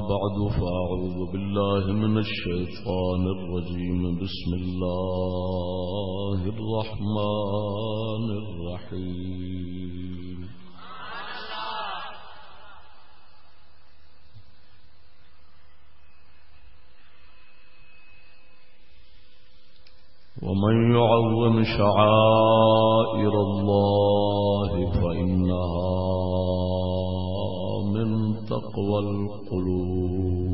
بعد فأعوذ بالله من الشيطان الرجيم. بسم الله الرحمن الرحيم. ومن يعظم شعائر الله تقوى القلوب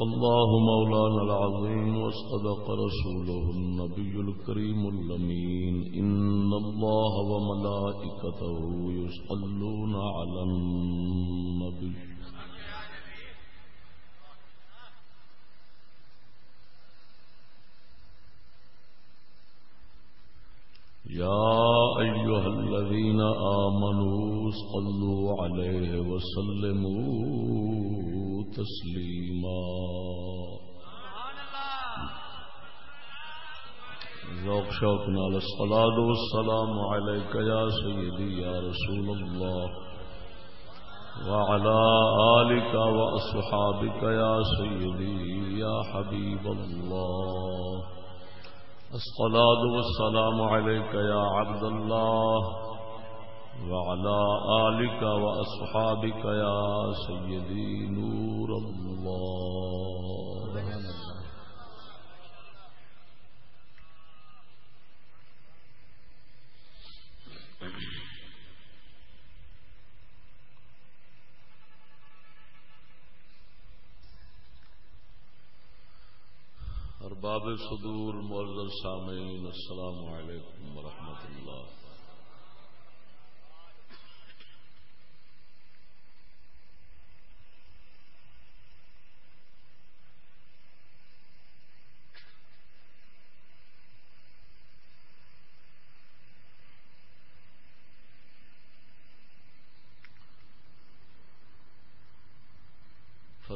صدق الله مولانا العظيم وصدق رسوله النبي الكريم اللمين إن الله وملائكته يصلون على النبي. يا أيها الذين آمنوا صلوا عليه وسلموا. تسلیما۔ ذوق شوق نال الصلاة والسلام عليك يا سيدي يا رسول الله وعلى آلك وأصحابك يا سيدي يا حبيب الله الصلاة والسلام عليك يا عبد الله وعلى آلك وأصحابك يا سيدي نور الله. أرباب صدور معزز سامعین السلام علیکم ورحمۃ اللہ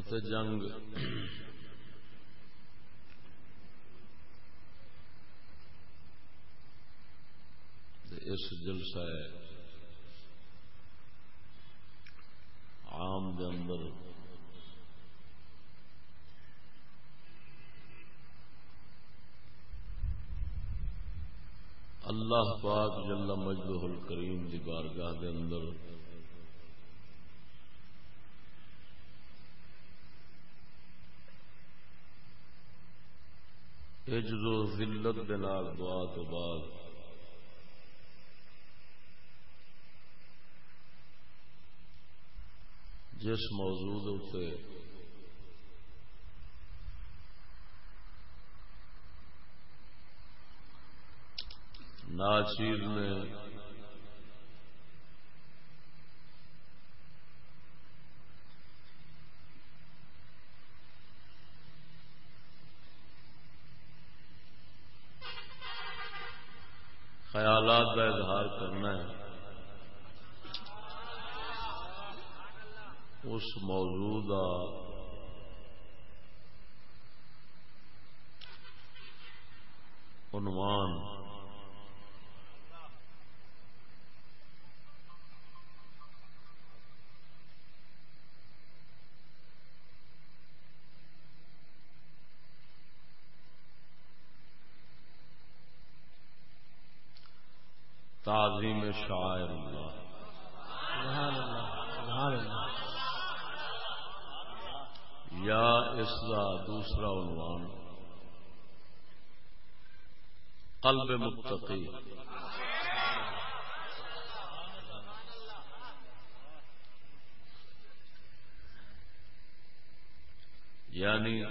فتح جنگ۔ اس جلسہ عام دے اندر۔ اللہ پاک جل مجدہ الکریم دی بارگاہ دے اندر عجز و ذلت دے نال دعا تو بعد۔ جس موضوع اتنے ناچیر نے اس موضوع کا عنوان تعظیم شاعر اللہ۔ یا اس کا دوسرا عنوان۔ قلب متقی۔ یعنی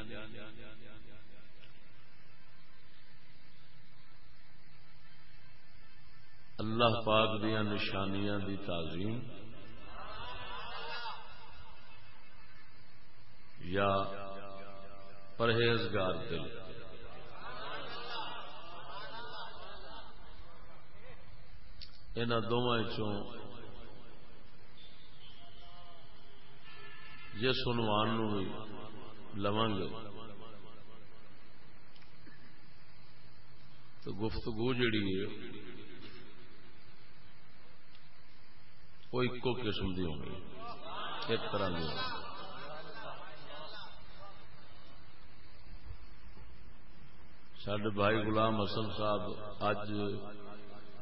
اللہ پاک دیا نشانیاں دی تعظیم۔ یا پرہیزگار دل۔ ان دونوں جس عنوان بھی لواں گے۔ تو گفتگو جڑی ہے، وہ ایک قسم کی ہونی ایک طرح کی ہوگی سڈے بھائی غلام حسن صاحب اج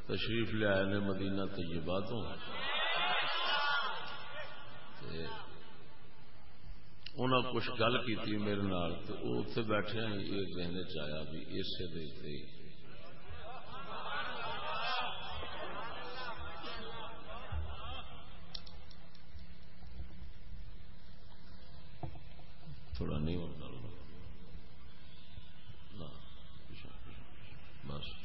تشریف لیا نے مدینہ طیبہ تو۔ انہوں کچھ گل کی میرے نال تو اتنے بیٹھے یہ ذہن چیا بھی اسے دے تھوڑا نہیں ہوتا بس ٹھیک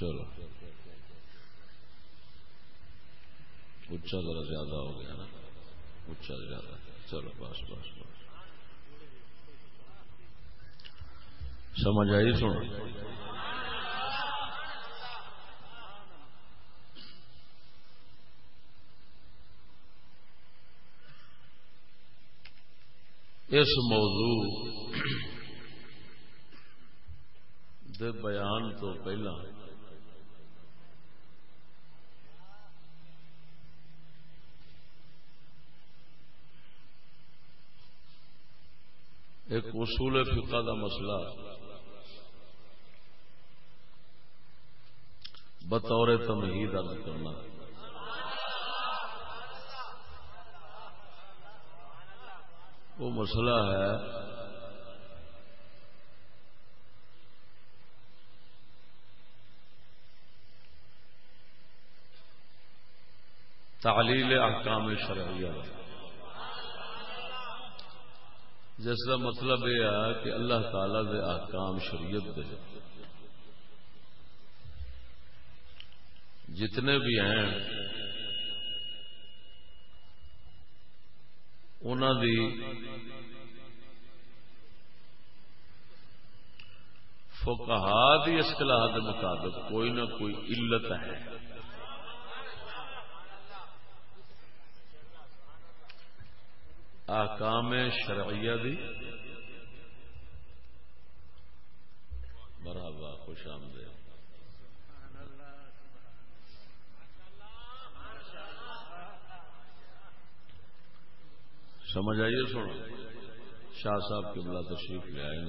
چلو۔ اچھا ذرا زیادہ ہو گیا نا۔ اچھا زیادہ چلو، بس بس بس۔ سمجھ آئی سن؟ اس موضوع دے بیان تو پہلا۔ ایک اصول فقہ کا مسئلہ۔ بطور تمہید ادا کرنا۔ وہ مسئلہ ہے تعلیل احکام شرعیہ۔ جس کا مطلب یہ ہے کہ اللہ تعالی دے احکام شریعت دے۔ جتنے بھی ہیں انہوں دی فقہا دی اصطلاح کے مطابق کوئی نہ کوئی علت ہے۔ آکام شرعیہ دی مرحبا، خوش آمدید۔ سمجھ آئیے سن شاہ صاحب کی ملا تشریف لے آئے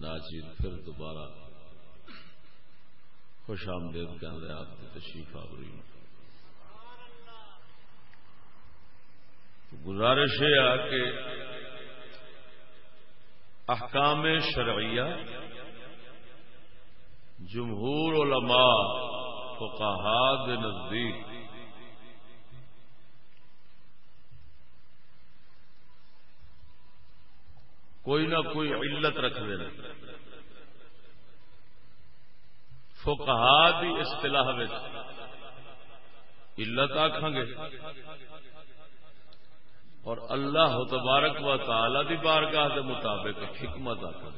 ناچیر پھر دوبارہ خوش آمدید کہہ رہے آپ کی تشریف آوری۔ گزارش ہے کہ احکام شرعیہ جمہور علماء فقہا نزدیک کوئی نہ کوئی علت رکھ دینا۔ فکہ کی اصطلاح علت آخان گے۔ اور اللہ تبارک و تعالی دی بارگاہ دے مطابق حکمت آتا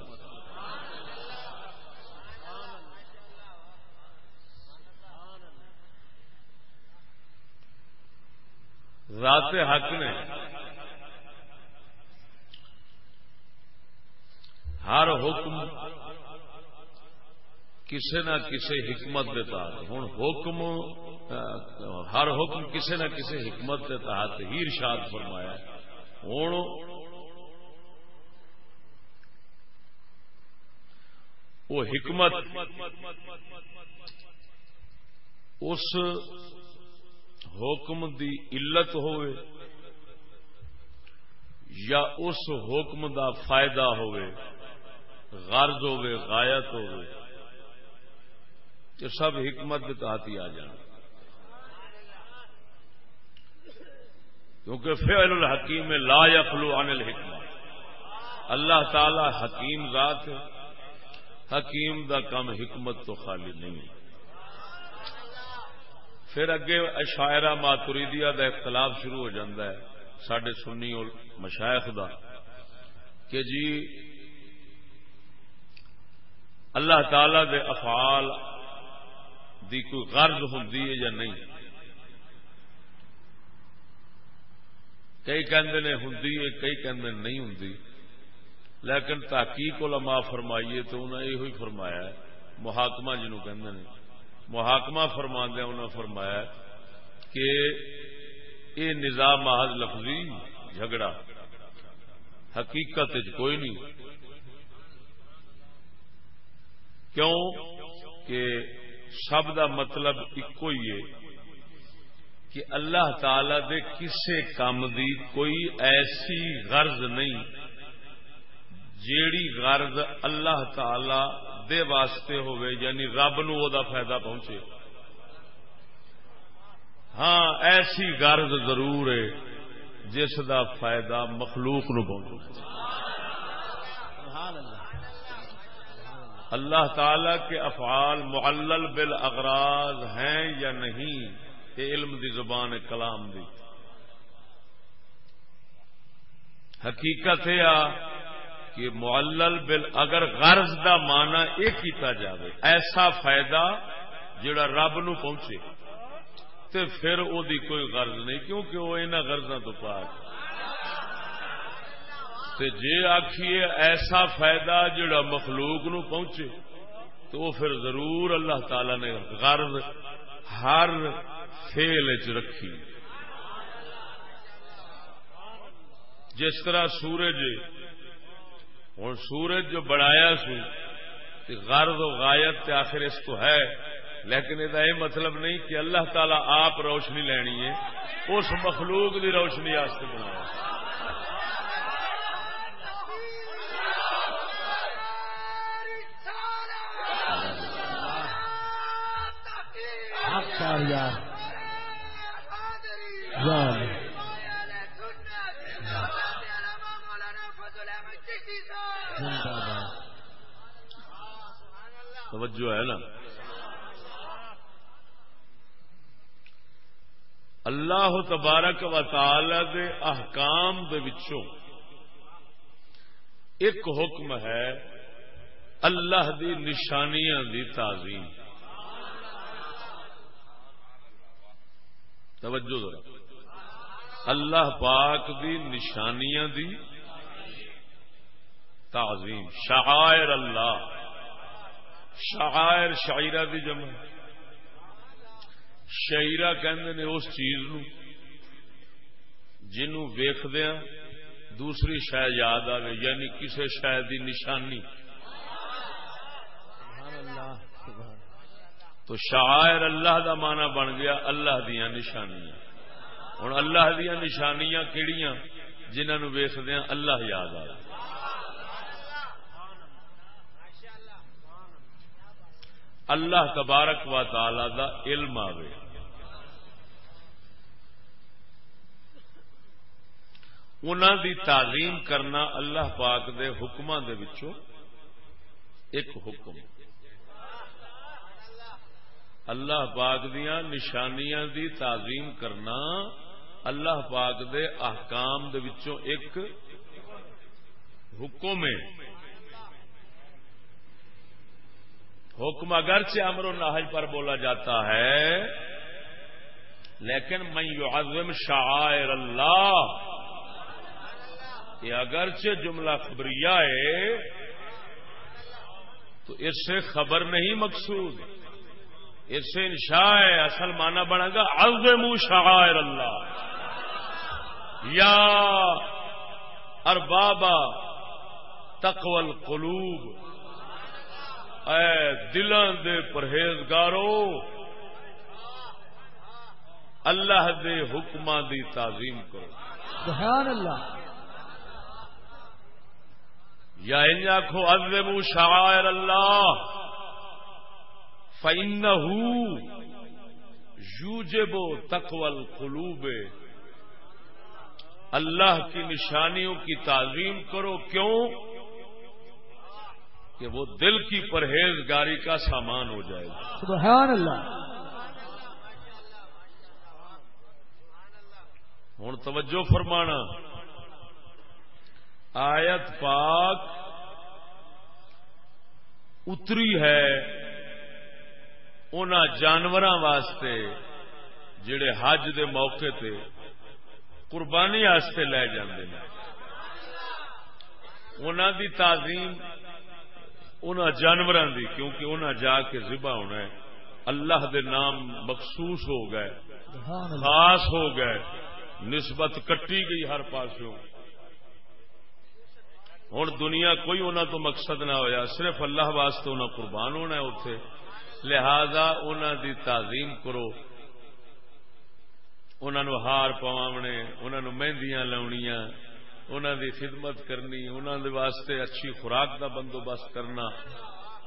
ذات حق نے ہر حکم کسی نہ کسی حکمت کے تحت۔ ہوں حکم ہر حکم کسی نہ کسی حکمت کے تحت ہی ارشاد فرمایا ہوں وہ حکمت اس حکم دی علت ہوئے یا اس حکم دا فائدہ ہوئے، غرض ہوئے، غایت ہوئے کہ سب حکمت کے تحت ہی آ جانا۔ کیونکہ فعل الحکیم لا یخلو عن الحکمت اللہ تعالی حکیم ذات ہے۔ حکیم دا کم حکمت تو خالی نہیں پھر اگے اشاعرہ ماتریدیا دا اختلاف شروع ہو جاتا ہے۔ سڈے سنی اور مشائخ دا۔ کہ جی اللہ تعالی دے افعال دی کوئی غرض ہوں یا نہیں؟ کئی کہندے ہوں کئی کہندے نہیں ہوں لیکن تحقیق علماء فرمائیے تو انہیں یہ فرمایا محاکمہ جنہوں کہندے نے۔ محاکمہ فرماندہ انہوں نے فرمایا کہ یہ نظام محض لفظی جھگڑا، حقیقت کوئی نہیں۔ کیوں؟ کہ سب دا مطلب ایک ہی ہے۔ کہ اللہ تعالی دے کسے کام دی کوئی ایسی غرض نہیں جیڑی غرض اللہ تعالی دے واسطے ہوئے یعنی رب نو دا فائدہ پہنچے۔ ہاں ایسی غرض ضرور ہے جس دا فائدہ مخلوق نو پہنچے۔ اللہ تعالی کے افعال معلل بالاغراض ہیں یا نہیں؟ یہ علم دی زبان کلام دی۔ حقیقت ہے کہ معلل بل اگر غرض دا مانا یہ کیتا جاوے، ایسا فائدہ جڑا رب نو پہنچے، تے پھر او دی کوئی غرض نہیں، کیونکہ وہ انہوں غرضوں تو پاک تے جے آخیے ایسا فائدہ جڑا مخلوق نو پہنچے، تو وہ پھر ضرور اللہ تعالی نے غرض ہر فیل چ رکھی۔ جس طرح سورج ہوں سورج جو بنایا سو غرض و غایت آخر اس کو ہے، لیکن یہ مطلب نہیں کہ اللہ تعالی آپ روشنی لینی ہے، اس مخلوق کی روشنی واسطے بنایا۔ توجہ ہے نا؟ اللہ تبارک و تعالی دے احکام دے وچوں ایک حکم ہے اللہ دی نشانیاں دی تعظیم۔ توجہ ذرا۔ اللہ پاک دی نشانیاں دی تعظیم۔ شعائر اللہ۔ شعائر شاعرہ دی جمع۔ شعرا کہ اس چیز نو جنوں ویخدیا ہاں دوسری شاید یاد آئے یعنی کسی شاید دی نشانی۔ تو شاعر اللہ دا مانا بن گیا اللہ دیا نشانیاں۔ ہوں اللہ دیا نشانیاں کہڑیاں جنہوں ویخدیا ہاں اللہ یاد آ اللہ تبارک و تعالی دا علم آئے انہوں دی تعلیم کرنا اللہ پاک دے حکماں دے وچوں ایک حکم۔ اللہ پاک دیا نشانیاں دی تعظیم کرنا اللہ پاک دے احکام دے وچوں ایک حکم ہے۔ حکم اگرچہ امر و نہج پر بولا جاتا ہے، لیکن میں یعظم شعائر اللہ، یہ اگرچہ جملہ خبریہ ہے، تو اس سے خبر نہیں مقصود۔ اس سے انشاء ہے، اصل مانا بنے گا عظم شعائر اللہ۔ یا اربابا تقول قلوب اے دلان دے پرہیزگارو اللہ دے حکماں دی تعظیم کرو۔ سبحان اللہ۔ یا ان آخو ازمو شعائر اللہ فَإِنَّهُ یوجب تقوی القلوب۔ اللہ کی نشانیوں کی تعظیم کرو کیوں؟ کہ وہ دل کی پرہیزگاری کا سامان ہو جائے گا۔ سبحان اللہ۔ ہوں توجہ فرمانا۔ آیت پاک اتری ہے ان جانور واسطے جڑے حج دے موقع تے قربانی لے جاندے ہیں دی تعظیم ان جانور دی، کیونکہ انہیں جا کے ذبح ہونا ہے۔ اللہ دے نام مخصوص ہو گئے، خاص ہو گئے، نسبت کٹی گئی ہر پاسوں۔ ہوں دنیا کوئی انہوں تو مقصد نہ ہویا، صرف اللہ واسطے انہیں قربان ہونا ہے اتے لہذا انہوں دی تعظیم کرو۔ انہوں ہار پواونے انہوں مہندیاں لاؤنیاں انہوں دی خدمت کرنی انہوں دے واسطے اچھی خوراک دا بندوبست کرنا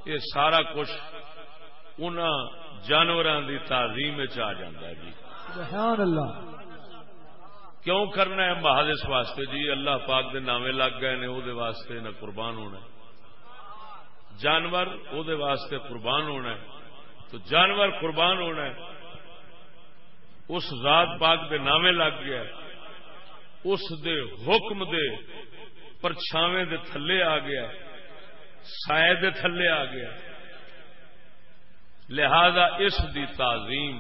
یہ سارا کچھ ان جانوروں دی تعظیم آ جاتا ہے جی۔ سبحان اللہ۔ کیوں کرنا ہے؟ محض اس واسطے جی اللہ پاک دے نامے لگ گئے نے او دے واسطے نہ قربان ہونا ہے۔ جانور او دے واسطے قربان ہونا ہے۔ تو جانور قربان ہونا ہے اس ذات پاک دے نامے لگ گیا اس دے حکم دے پرچھاویں دے تھلے آ گیا سائے دے تھلے آ گیا لہذا اس دی تعظیم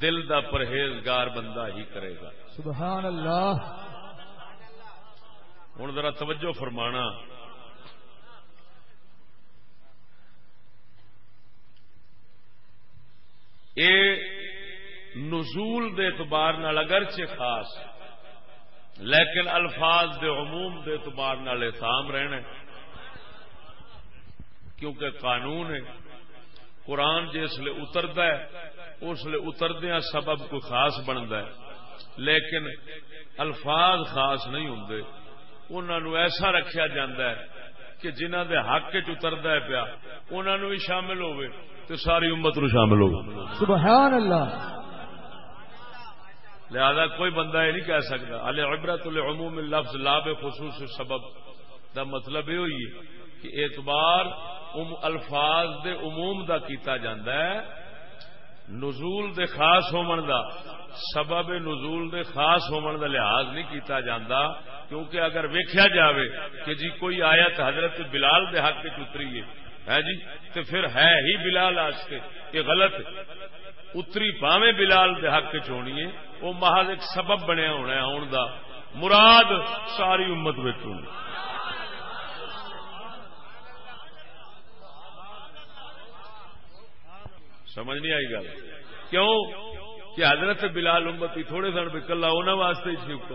دل دا پرہیزگار بندہ ہی کرے گا۔ سبحان اللہ۔ ہوں ذرا توجہ فرمانا۔ اے نزول دے اعتبار نال اگرچہ خاص، لیکن الفاظ دے عموم دے اعتبار نال احتام رہنا کیونکہ قانون ہے، قرآن جس لیے اتردا ہے، اس لیے اتردیا سبب کوئی خاص بنتا ہے۔ لیکن الفاظ خاص نہیں ہوں انہوں ایسا رکھیا جاندہ ہے کہ جنہ دے حق چتردا ہے پیا انہوں بھی شامل ہوئے تو ساری امت نو شامل ہو سبحان اللہ۔ لہذا کوئی بندہ یہ نہیں کہہ سکتا۔ علی عبرت العموم لفظ لاب خصوص سبب دا مطلب یہ ہوئی کہ اعتبار ام الفاظ دے عموم دا کیتا جاندہ ہے۔ نزول دے خاص ہومن دا، سبب نزول دے خاص ہومن دا لحاظ نہیں کیتا جاندہ کیونکہ اگر ویکھیا جاوے کہ جی کوئی آیت حضرت بلال دے حق کے اتری ہے جی؟ تو پھر ہے ہی بلال آستے۔ یہ غلط ہے۔ اتری پاویں بلال دے حق چونی ہے، وہ محض ایک سبب بنیا ہونا ہے، آن دا مراد ساری امت بچوں سمجھ نہیں آئی گل؟ کیوں؟ کہ حضرت بلال امت ہی تھوڑے سن بھی کلا انہوں واسطے ہی حکم۔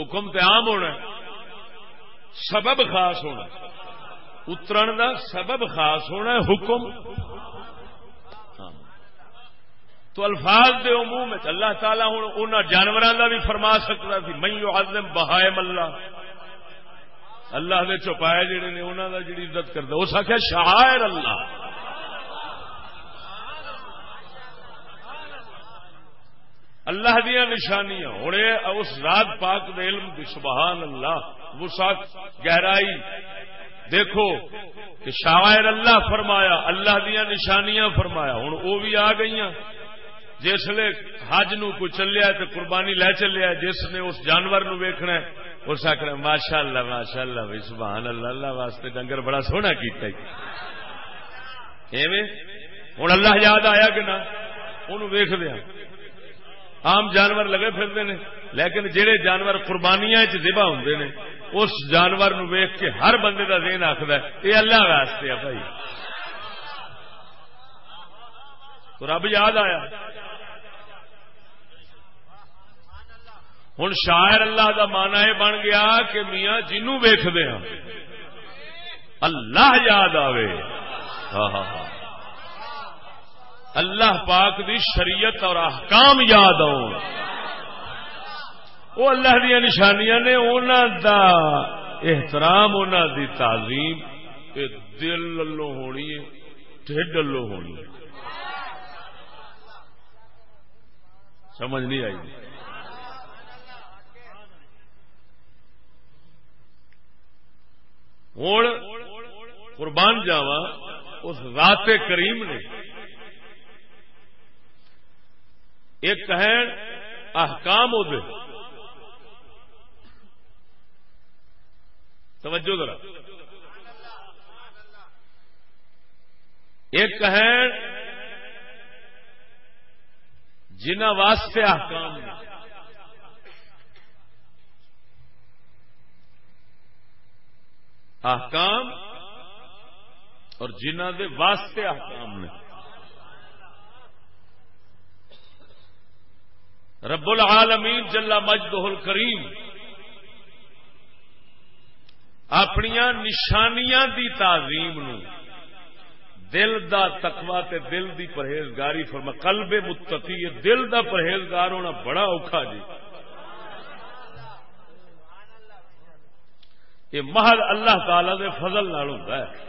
حکم تے عام ہونا ہے۔ سبب خاص ہونا اترن دا سبب خاص ہونا ہے حکم۔ تو الفاظ دے عموم اللہ تعالیٰ ہوں ان جانوروں کا بھی فرما سکتا سی میں آزم بہائم اللہ. اللہ دے چوپائے جڑے نے انہوں کا جڑی عزت کرتا اس آخیا شاعر اللہ۔ اللہ دیا نشانیاں ہوں اس رات پاک دے علم دی سبحان اللہ۔ وسعت گہرائی۔ دیکھو کہ شاعر اللہ فرمایا، اللہ دیا نشانیاں فرمایا ہوں وہ بھی آ گئی جسے حج نو کوئی چلیا تو قربانی لے چلیا جس نے اس جانور نو ویکھنا ہے، اس آخر ماشاء اللہ ماشاء اللہ بھائی سبحان اللہ اللہ واسطے ڈنگر بڑا سونا کیتا ایویں؟ ہوں اللہ یاد آیا کہ نہ؟ انہوں ویخ دیا عام جانور لگے پھرتے ہیں لیکن جہے جانور قربانیاں چبا ہوں نے، اس جانور نو ویخ کے ہر بندے کا دین آخر یہ اللہ واسطے ہے بھائی۔ تو رب یاد آیا ہوں شاعر اللہ کا مانا یہ بن گیا کہ میاں جنو ویختے ہاں۔ اللہ یاد آوے۔ ہاں ہاں ہاں۔ اللہ پاک دی شریعت اور احکام یاد آؤ وہ اللہ دیا نشانیاں نے انہوں دا احترام انہوں دی تعظیم دل لو ہونی ہے، ٹھڈ لو ہونی ہے۔ سمجھ نہیں آئی۔ ہوں قربان جاوا اس ذات کریم نے۔ ایک ہے احکام دے۔ توجہ ذرا۔ ایک ہے جنہ واسطے احکام نے۔ احکام اور جنہ دے واسطے احکام نے۔ رب العالمین جلا مجدہ الکریم اپنی نشانیاں دی تعظیم نو دل دا تقوی تے دل دی پرہیزگاری فرما، قلب متقی، دل دا پرہیزگار ہونا بڑا اوکھا جی۔ یہ محض اللہ تعالی دے فضل نال ہوتا ہے۔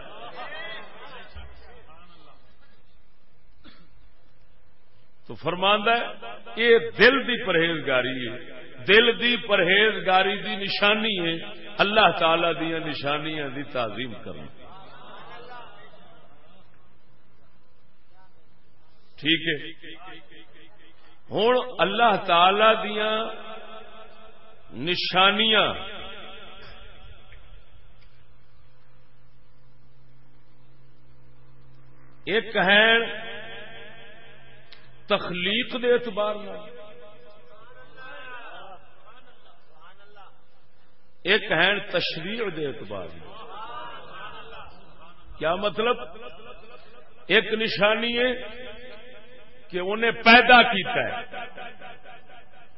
تو فرماندہ ہے، یہ دل دی پرہیزگاری ہے۔ دل دی پرہیزگاری دی نشانی ہے۔ اللہ تعالی دیا نشانیاں دی تعظیم کرنا۔ ٹھیک ہے۔ ہوں اللہ تعالی دیا نشانیاں ایک ہے تخلیق دے اعتبار ایک ہے تشریح دے اعتبار کیا مطلب؟ ایک نشانی ہے کہ انہیں پیدا کیتا ہے۔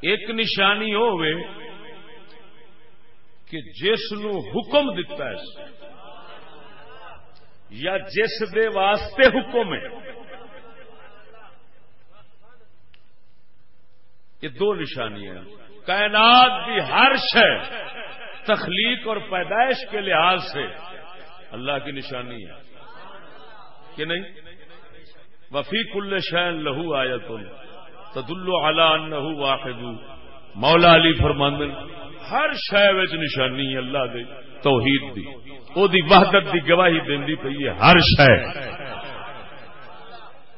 ایک نشانی ہوئے کہ جس نو حکم دتا ہے۔ یا جس دے واسطے حکم ہے۔ یہ دو نشانیاں کائنات کی ہر شہ تخلیق اور پیدائش کے لحاظ سے اللہ کی نشانی ہے۔ کہ نہیں؟ وفی کل شین لہو آیا تم تدلو اعلی واحد مولا علی فرماندن، ہر شہ نشانی ہے اللہ دے، توحید دی۔ او دی وحدت دی گواہی دینی پی ہے، ہر شہ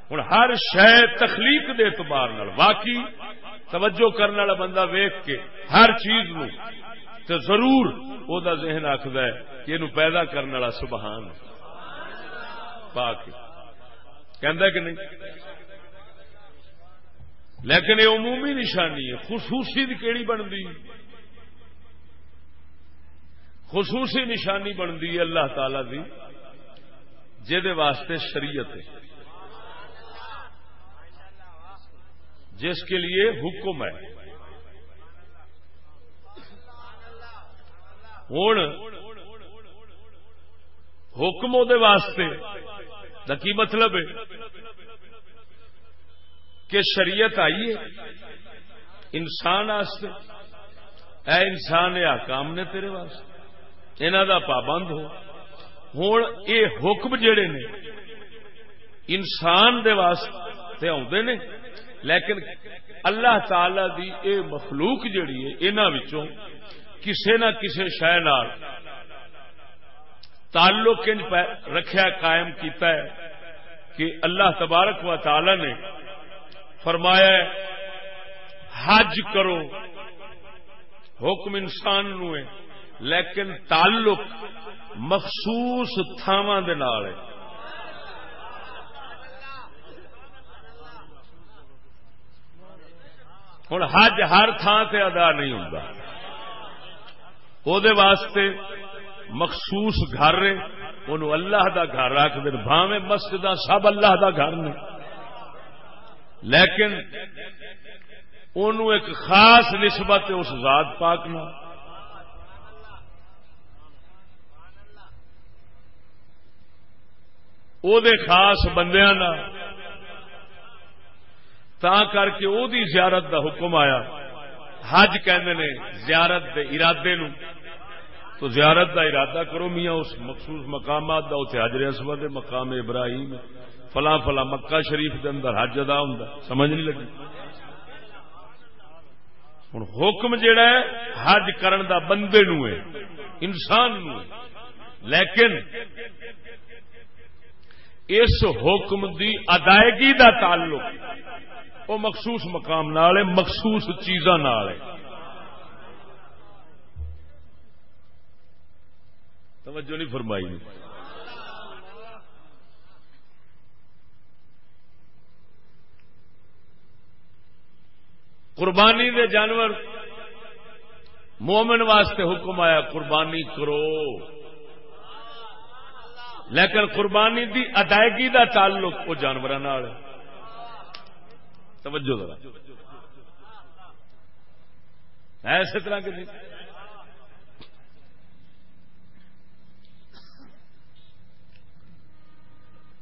ہوں ہر شہ تخلیق دے اعتبار نال، واقعی توجہ کرنے والا بندہ ویخ کے ہر چیز نو تو ضرور او دا ذہن آخد ہے کہ یہ پیدا کرنے والا سبحان۔ پاک۔ کہندا کہ نہیں؟ لیکن یہ عمومی نشانی ہے، خصوصی کیڑی بنتی خصوصی نشانی بنتی ہے اللہ تعالی دی جہد واسطے شریعت ہے۔ جس کے لیے حکم ہے۔ ہوں حکم واسطے دا کی مطلب ہے؟ کہ شریعت آئی ہے انسان واسطے اے انسان یا کام نے تیرے واسطے۔ انہوں دا پابند ہو۔ ہوں یہ حکم جڑے نے، انسان دے واسطے آدھے نے، لیکن اللہ تعالی دی اے مخلوق جڑی ہے انہوں کسے نہ کسے شہ تعلق رکھیا، قائم کیتا ہے کہ اللہ تبارک و تعالی نے فرمایا ہے، حج کرو، حکم انسان نو ہے۔ لیکن تعلق مخصوص تھاواں ہوں حج ہر تھان سے ادا نہیں ہوں واسطے مخصوص گھر ان اللہ دا گھر رکھ دین بھاویں مسجد سب اللہ دا گھر نے۔ لیکن ان ایک خاص نسبت اس ذات پاک نہ او دے خاص بندیاں تا کر کے او دی زیارت دا حکم آیا حج کہندے نے زیارت دے ارادے نو تو زیارت دا ارادہ کرو میاں اس مخصوص مقامات دا اتنے حجر اسود مقام ابراہیم فلاں فلاں مکہ شریف دے اندر حج ادا ہوں سمجھ نہیں لگی ہوں حکم جڑا ہے حج کرن دا بندے نو ہے انسان نو ہے لیکن اس حکم دی ادائیگی دا تعلق، وہ مخصوص مقام نال ہے، مخصوص چیزاں نال ہے۔ توجہ نہیں فرمائی۔ قربانی دے جانور، مومن واسطے حکم آیا، قربانی کرو۔ لیکن قربانی دی ادائیگی دا تعلق وہ جانور توجہ ذرا۔ ایسے طرح کے نہیں؟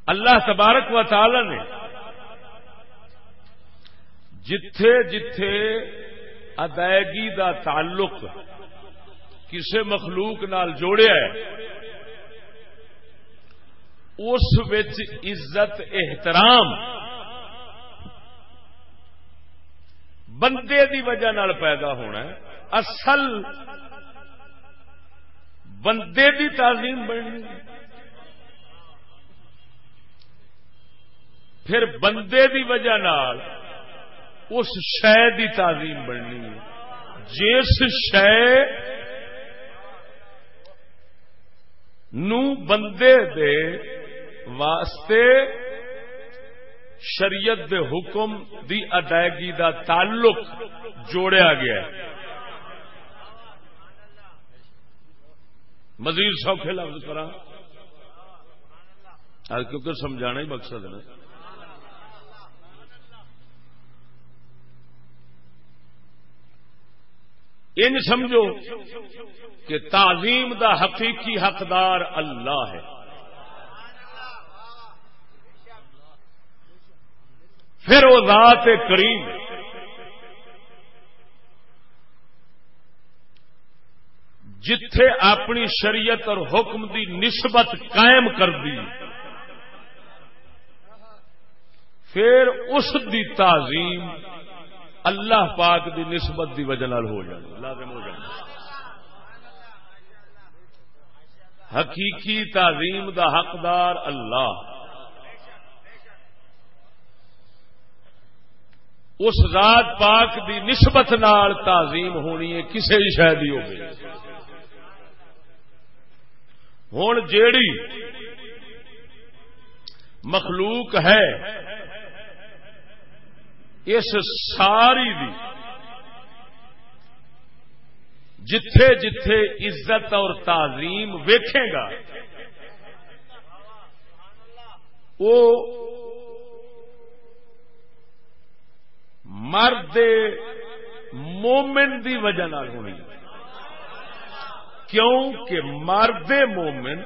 اللہ تبارک و تعالی نے جتھے جتھے ادائیگی دا تعلق کسے مخلوق نال جوڑیا ہے اس عزت، احترام بندے دی وجہ نال پیدا ہونا ہے۔ اصل بندے دی تعظیم بننی۔ پھر بندے دی وجہ نال اس شہ دی تعظیم بننی ہے۔ جس شہ نو بندے دے واسطے شریعت دے حکم دی ادائیگی دا تعلق جوڑیا گیا ہے۔ مزید سوکھے لفظ کرا کیونکہ سمجھانا ہی مقصد ہے ان سمجھو کہ تعظیم دا حقیقی حقدار اللہ ہے۔ پھر وہ ذات کریم جتھے اپنی شریعت اور حکم دی نسبت قائم کر دی، پھر اس دی تعظیم اللہ پاک دی نسبت دی وجہ ہو جانی لازم ہو جانی حقیقی تعظیم دا حقدار اللہ۔ اس ذات پاک دی نسبت نال تعظیم ہونی ہے کسی بھی شاید ہو گئی ہوں جیڑی مخلوق ہے، اس ساری دی جتھے جتھے عزت اور تعظیم ویکھے گا، وہ مرد مومن دی وجہ ہونی کیوں کہ مرد مومن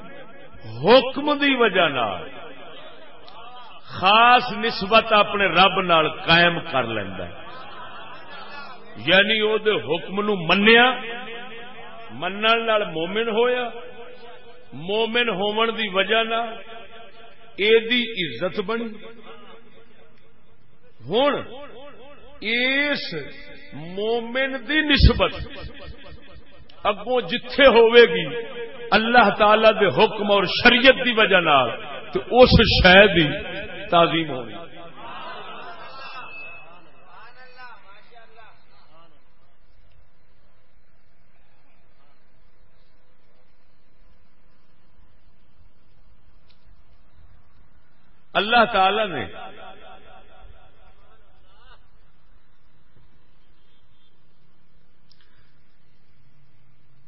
حکم دی وجہ خاص نسبت اپنے رب نال قائم کر لینا یعنی وہ حکم نو منیا من مومن ہویا، مومن ہون دی وجہ دی عزت بنی۔ ہوں اس مومن دی نسبت اگوں جتھے ہوے گی اللہ تعالی دے حکم اور شریعت دی وجہ نال تے اس شے دی تعظیم ہوگی اللہ تعالی نے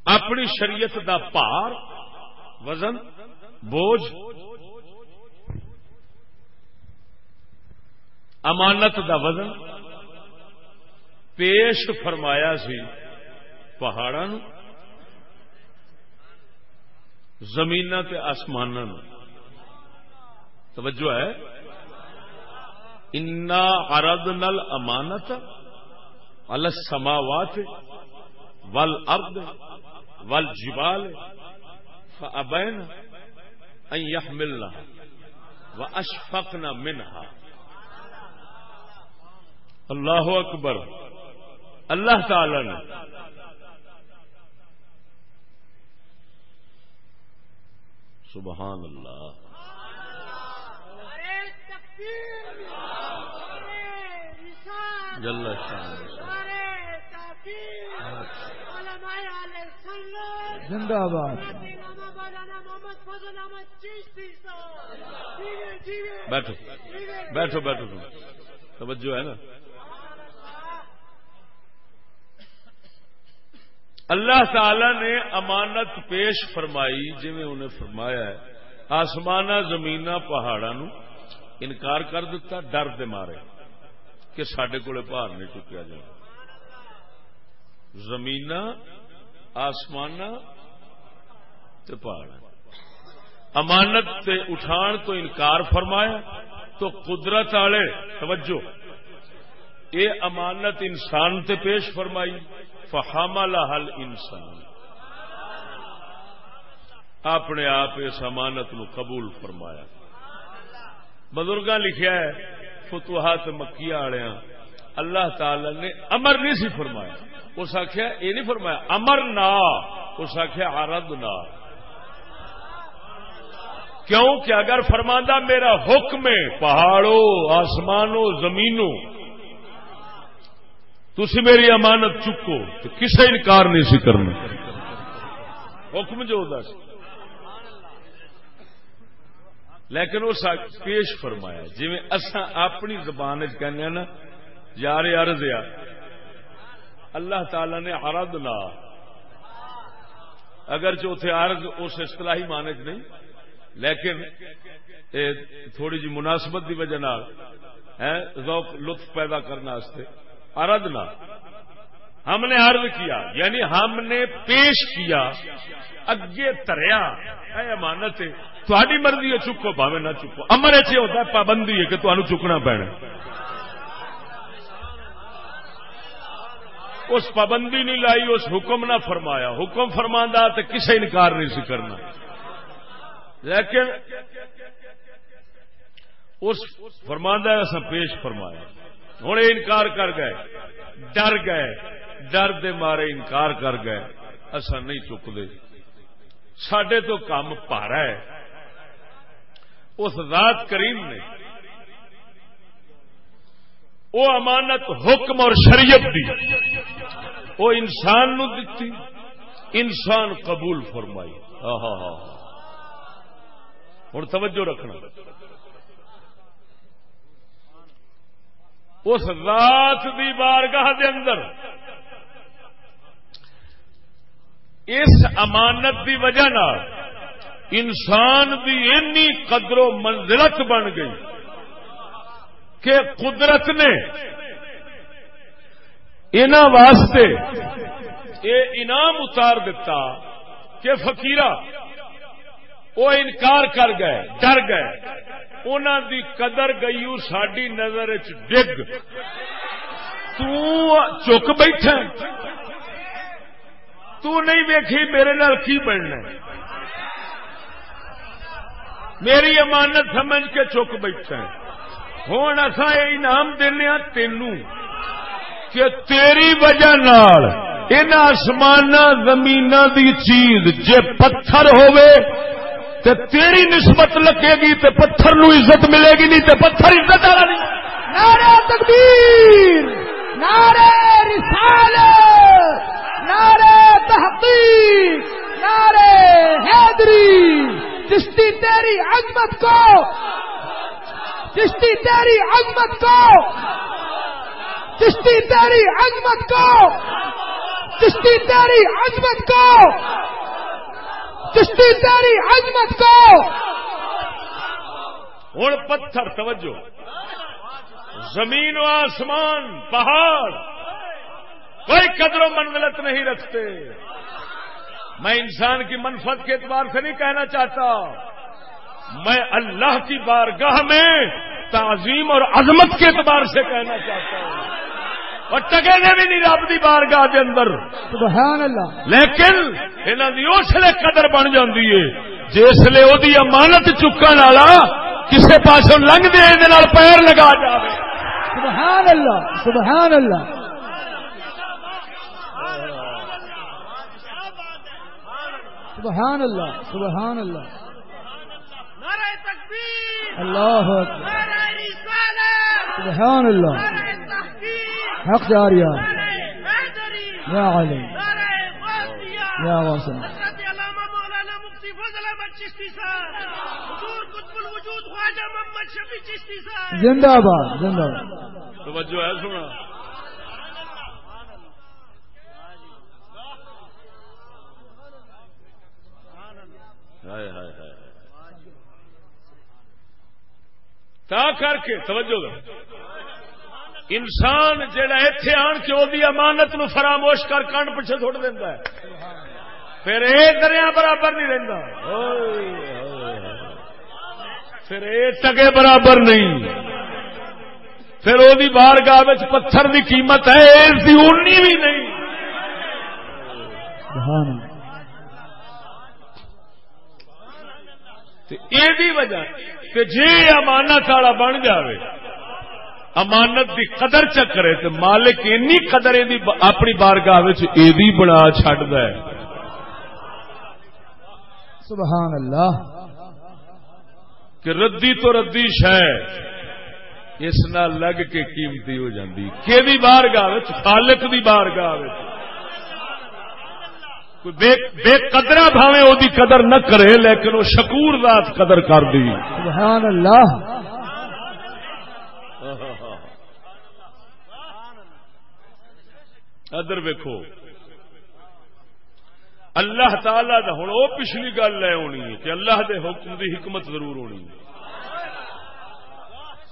اپنی شریعت دا پار، وزن، بوجھ، امانت دا وزن پیش فرمایا سی پہاڑا زمین آسمان توجہ ہے۔ انا ارد نل امانت السماوات ول ارد ول جبال فابین ان يحملنا واشفقنا منها. اللہ اکبر اللہ تعالی نے سبحان اللہ جل شان زندہ باد بیٹھو۔ بیٹھو بیٹھو تم۔ توجہ ہے نا؟ اللہ تعالی نے امانت پیش فرمائی جی انہیں فرمایا ہے آسمان زمین پہاڑا نو انکار کر دیتا ڈر دے مارے کہ سڈے کو پہاڑ نہیں چکیا جائے زمین آسمان پہاڑ امانت تے اٹھان تو انکار فرمایا تو قدرت والے توجہ۔ یہ امانت انسان تے پیش فرمائی فہامل حل انسان اپنے آپ اس امانت نو قبول فرمایا۔ بزرگ لکھیا ہے، فتوحات مکی والیا اللہ تعالی نے امر نہیں سی فرمایا۔ اس آخیا یہ نہیں فرمایا؟ امر نہ اس آخیا آرد نہ کیوں کہ اگر فرماندہ میرا حکم ہے، پہاڑوں، آسمانوں، زمینوں تھی میری امانت چکو، تو کسے انکار نہیں سی کرنا۔ حکم جو ہوتا سی۔ لیکن اس پیش فرمایا جی اصا اپنی زبان کہنے نا، یار عرض یا اللہ تعالی نے عرض لا۔ اگر جو تھے عرض اس اصطلاحی معنی چ نہیں، لیکن تھوڑی جی مناسبت دی وجہ ذوق لطف پیدا کرنے اردنا ہم نے عرض کیا یعنی ہم نے پیش کیا، اگے تریا۔ اے امانت تھوڑی مرضی ہے چکو بھاوے نہ چکو۔ امر ایسے ہوتا ہے، پابندی ہے کہ تمہیں چکنا پینا۔ اس پابندی نہیں لائی، اس حکم نہ فرمایا۔ حکم فرما تو کسے انکار نہیں سی کرنا۔ لیکن اس فرماندہ ایسا پیش فرمایا۔ ہوں انکار کر گئے۔ ڈر گئے۔ ڈر دے مارے انکار کر گئے۔ اصا نہیں چکتے سڈے تو کام پارا ہے۔ اس ذات کریم نے وہ امانت حکم اور شریعت دی۔ وہ انسان نو دتی۔ انسان قبول فرمائی۔ ہاں ہاں ہوں توجہ رکھنا۔ اس رات دی بارگاہ دے اندر، اس امانت دی وجہ انسان دی اینی قدر و منزلت بن گئی کہ قدرت نے ان واسطے یہ انعام اتار دیتا کہ فقیرہ وہ انکار کر گئے، ڈر گئے۔ دی قدر گئی ساری نظر ڈگ۔ چک بیٹھا۔ تو نہیں ویکھی میرے نال کی بننا۔ میری امانت سمجھ کے چک بیٹھا۔ ہوں اصا یہ انعام دینا تینوں۔ کہ تیری وجہ نال ان آسمان زمین دی چیز جے پتھر ہوئے تے تیری نسبت لگے گی تے پتھر نو عزت ملے گی نہیں تے پتھر عزت والا نہیں۔ نعرہ تکبیر، نعرہ رسال نعرہ تحقیق، نعرہ حیدری۔ چشتی تیری عظمت کو، چشتی تیری عظمت کو۔ چشتی تیری عظمت کو! چشتی تیری عظمت کو! چشتی تیری عظمت کو! ہوں پتھر، توجہ! زمین و آسمان، پہاڑ! کوئی قدر و منزلت نہیں رکھتے! میں انسان کی منفت کے اعتبار سے نہیں کہنا چاہتا! میں اللہ کی بارگاہ میں تعظیم اور عظمت کے اعتبار سے کہنا چاہتا ہوں! اور ٹکے نے بھی نہیں رب کی بارگاہ کے اندر۔ سبحان اللہ لیکن انہوں کی اسلے قدر بن جاتی ہے۔ جسے وہ امانت چکن والا کسی پاسوں لنگ دے پیر لگا جائے سبحان اللہ سبحان اللہ سبحان اللہ سبحان اللہ اللہ سبحان اللہ حق جاریا یا علی۔ یا واسم۔ زندہ باد زندہ باد توجہ ہے سنا ہائے ہائے ہائے۔ تا کر کے توجہ دو۔ انسان جہا اتے آن کے وہ امانت نو فراموش کر کنڈ پیچھے سٹ دینا پھر یہ دریا برابر نہیں رہتا پھر یہ ٹگے برابر نہیں۔ پھر وہ بار گاہ پتھر کی قیمت ہے اس کی اونی بھی نہیں۔ یہ وجہ جی امانت والا بن جائے امانت دی قدر چکرے تو مالک اینی قدر اپنی بارگاہ یہ بنا چڈ ہے۔ سبحان اللہ۔ کہ ردی تو ردی شہ اس نہ لگ کے قیمتی ہو جاتی کہ بار گاہ خالق دی بار گاہ بے قدرا بھاوے وہ قدر نہ کرے لیکن وہ شکور ذات قدر کر دی۔ سبحان اللہ۔ ادھر ویکو اللہ تعالی دا ہوں وہ پچھلی گل ہے ہونی ہے کہ اللہ دے حکم دی حکمت ضرور ہونی ہے۔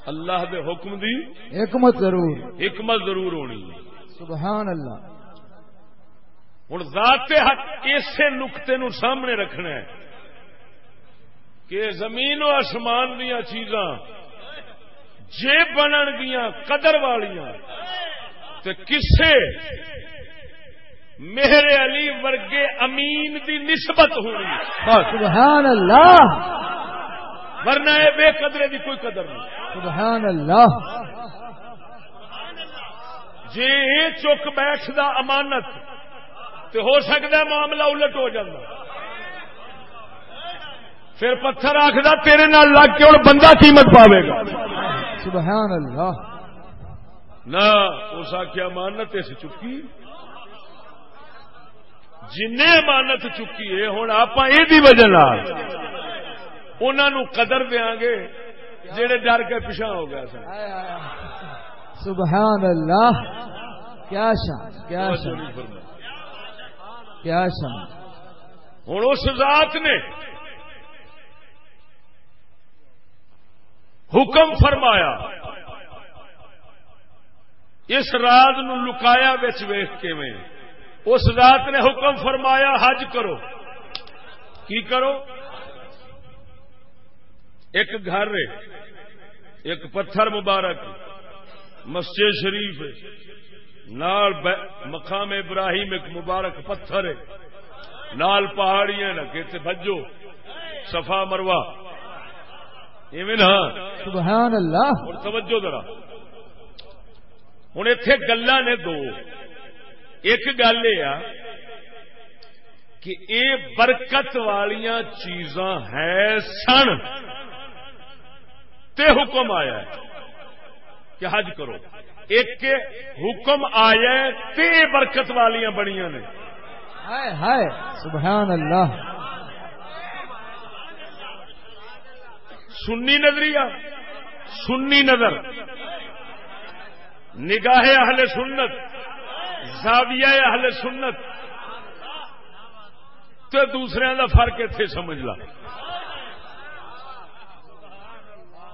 اللہ دے حکم دی حکمت ضرور۔ حکمت ضرور ہونی ہے۔ سبحان اللہ۔ ہوں ذات حق اسے نقطے نو سامنے رکھنا ہے کہ زمین و آسمان دیا چیزاں جے بنن گیا قدر والیاں تے کسے میرے علی ورگے امین دی نسبت ہونی۔ سبحان اللہ ورنہ ہے بے قدرے دی کوئی قدر نہیں۔ سبحان اللہ جی چک بیٹھ دا امانت تو ہو سکتا ہے معاملہ الٹ ہو جاتا پھر پتھر آخر تیرے نال لگ کے اور بندہ قیمت پاوے گا۔ سبحان اللہ نہ اس آخیا امانت اس چکی۔ جن امانت چکی ہے ہوں آپ یہ وجہ انہوں قدر دیا گے جہے ڈر کے پیچھا ہو گیا سر سبحان اللہ کیا شان کیا شان۔ کیا شان۔ ہوں اس ذات نے حکم فرمایا۔ اس راز نو لکایا بچ ویخ کے میں۔ اس رات نے حکم فرمایا حج کرو۔ کی کرو؟ ایک گھر ایک پتھر مبارک مسجد شریف نال مقام ابراہیم ایک مبارک پتھر ہے۔ نال پہاڑیاں نہ کہ بجو سفا مروا سبحان اللہ۔ توجہ ذرا۔ ہوں اتے گلا نے دو۔ ایک گل یہ کہ یہ برکت والیاں چیزاں ہے سن تے حکم آیا ہے۔ کہ حج کرو۔ ایک حکم آیا تے برکت والیاں بنیا نے۔ ہائے ہائے سبحان اللہ۔ سنی نظریہ سنی نظر۔ نگاہ اہل سنت زاویہ اہل سنت۔ تو دوسرے کا فرق اتنے سمجھ لا۔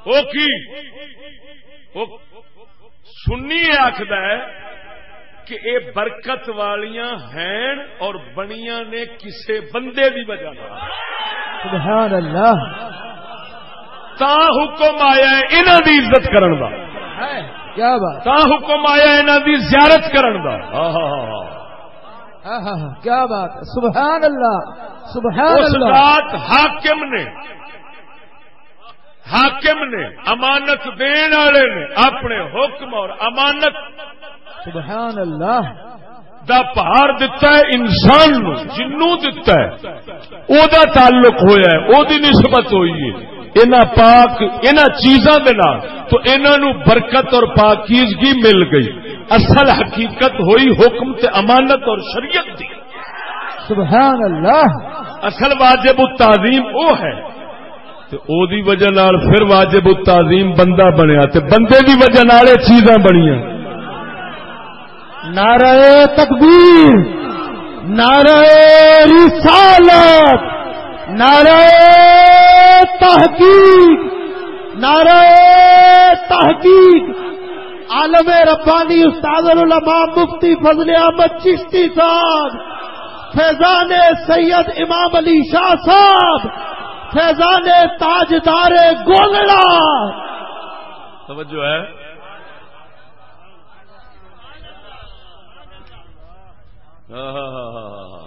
وہ کی؟ سنی آخد ہے کہ اے برکت والیاں ہیں اور بنیاں نے کسے بندے کی وجہ سبحان اللہ۔ تا حکم آیا انہوں دی عزت کرن دا۔ کیا بات؟ تا حکم آیا انہوں دی زیارت کرن دا۔ کیا بات؟ سبحان اللہ سبحان اس اللہ۔ رات حاکم نے حاکم نے امانت دین والے نے اپنے حکم اور امانت سبحان اللہ۔ دا پہاڑ دتا ہے انسان نو جنوں دتا ہے۔ او دا تعلق ہویا ہے او دی نسبت ہوئی ہے۔ انہ پاک انہ چیزاں دے نال تو انہاں نو برکت اور پاکیزگی مل گئی۔ اصل حقیقت ہوئی حکم تے امانت اور شریعت دی۔ سبحان اللہ اصل واجب التعظیم او ہے۔ تے او دی وجہ نال پھر واجب التعظیم بندہ بنیا تے بندے دی وجہ نال یہ چیزاں بنیاں۔ نعرہ تکبیر نعرہ رسالت نعرہ تحقیق، نعرہ تحقیق۔ عالم ربانی استاد العلماء مفتی فضل احمد چشتی صاحب، فیضان سید امام علی شاہ صاحب، فیضان تاجدار گولڑا۔ توجہ ہے۔ ہاں، ہاں، ہاں،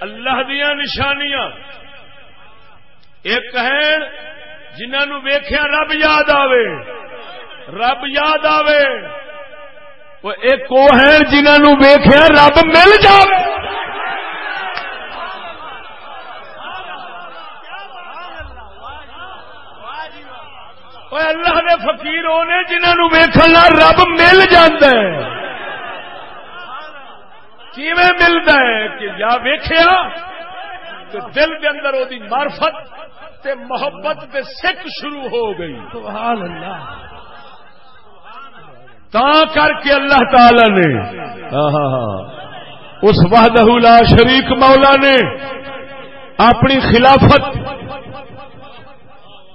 اللہ دیا نشانیاں۔ ایک ہے جنہوں ویخیا رب یاد آوے۔ رب یاد آوے۔ وہ ایک وہ ہے جنہوں ویخیا رب مل جائے اللہ دے فقیر وہ جنہوں ویکن رب مل جاتا ہے۔ کیویں ملتا ہے کہ یا ویخیا تو دل کے اندر وہ مارفت تے محبت تے سکھ شروع ہو گئی۔ سبحان اللہ۔ تا کر کے اللہ تعالی نے اس وحدہ لا شریک مولا نے اپنی خلافت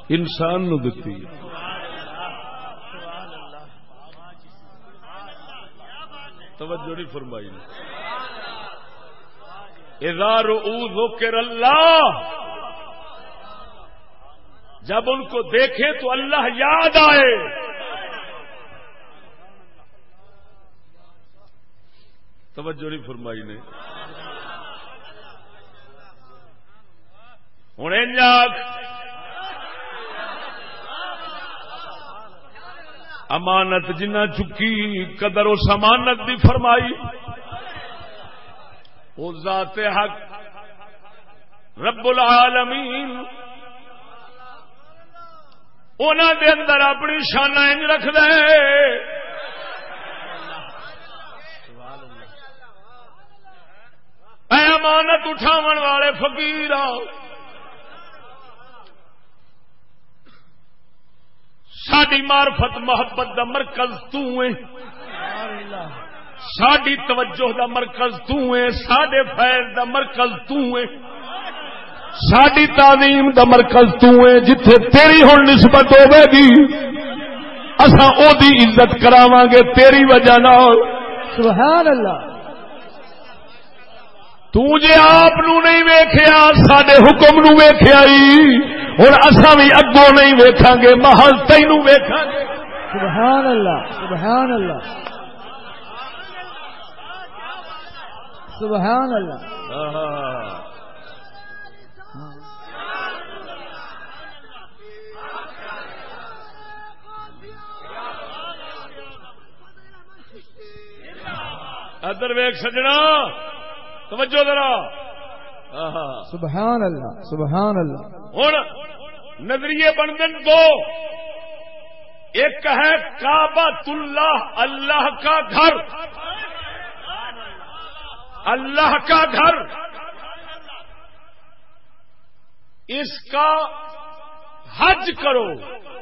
انسان نو دتی۔ توجہ نہیں فرمائی۔ ادار ذکر اللہ، جب ان کو دیکھے تو اللہ یاد آئے۔ توجہ نہیں فرمائی نے۔ ہوں امانت جنہ چکی، قدر اس امانت بھی فرمائی۔ وہ ذات حق رب العالمین۔ انہوں دے اندر اپنی شانہ انج رکھ دے اے امانت اٹھاو والے فقیر ساری مارفت محبت دا مرکز تو ہے۔ ساری توجہ دا مرکز تو ہے سڈے فیض دا مرکز تو ہے۔ ساری تعلیم دا مرکز تو ہے جتھے تیری ہوں نسبت ہوے گی۔ اسا او دی عزت کراواں گے تیری وجہ نال۔ سبحان اللہ۔ تو جے آپ نو نہیں ویکھیا سڈے حکم نو ویکھیا ہوں اصا بھی اگوں نہیں ویکھاں گے محل تینوں ویکھاں گے۔ سبحان اللہ سبحان اللہ۔ سبحان اللہ۔ ادر ویک سجنا۔ توجہ ذرا۔ سبحان اللہ سبحان اللہ۔ ہوں نظریے بن دو۔ ایک ہے کابت اللہ اللہ کا گھر۔ اللہ کا گھر۔ اس کا حج کرو،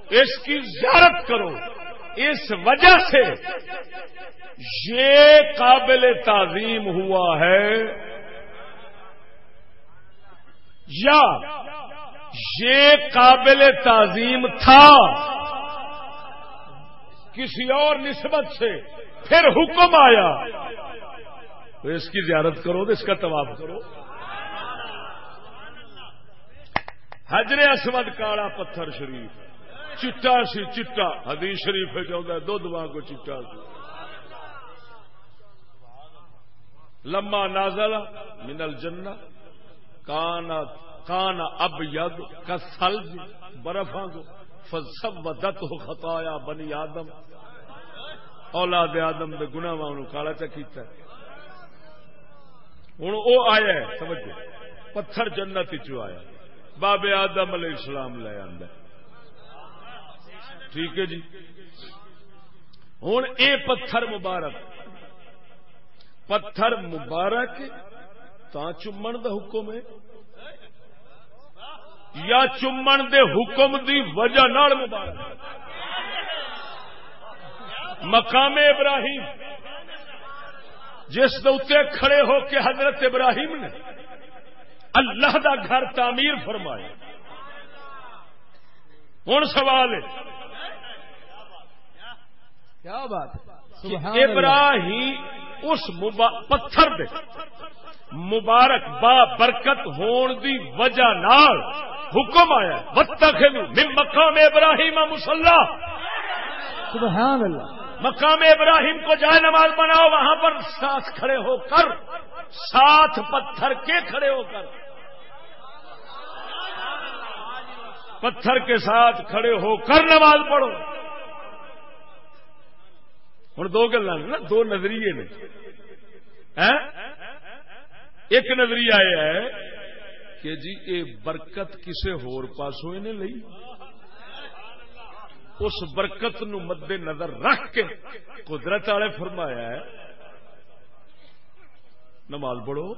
اس کی زیارت کرو۔ اس وجہ سے یہ قابل تعظیم ہوا ہے۔ یا یہ قابل تعظیم تھا کسی اور نسبت سے پھر حکم آیا۔ تو اس کی زیارت کرو تو اس کا طواف کرو۔ حجر اسود کالا پتھر شریف۔ چٹا سی چٹا۔ حدیث شریف چاہتا دھد کو چٹا سی۔ لما نازل من الجنہ۔ کان کان اب ید کا سلج برف سب دت ہو خطایا بنی آدم۔ اولاد آدم دے گنا کالا چکیتا ہوں وہ آیا سمجھے پتھر جنت چو آیا۔ بابے آدم علیہ السلام لے آدھا ٹھیک ہے جی؟ ہوں اے پتھر مبارک پتھر مبارک تا چومن دا حکم ہے۔ یا چومن دے حکم دی وجہ نال مبارک۔ مقام ابراہیم۔ جس دے کھڑے ہو کے حضرت ابراہیم نے اللہ دا گھر تعمیر فرمایا۔ ہوں سوال ہے۔ کیا بات ابراہیم اس پتھر دے مبارک با برکت ہون دی وجہ نال حکم آیا من مقام ابراہیم مسلح سبحان اللہ۔ مقام ابراہیم کو جائے نماز بناؤ وہاں پر ساتھ کھڑے ہو کر، ساتھ پتھر کے کھڑے ہو کر، پتھر کے ساتھ کھڑے ہو کر نماز پڑھو۔ ہوں دو گلا نا، دو نظریے نے۔ ایک نظریہ یہ ہے کہ جی یہ برکت کسی ہور پاسوں نے لئی؟ اس برکت نو مد نظر رکھ کے قدرت والے فرمایا ہے۔ نماز پڑھو۔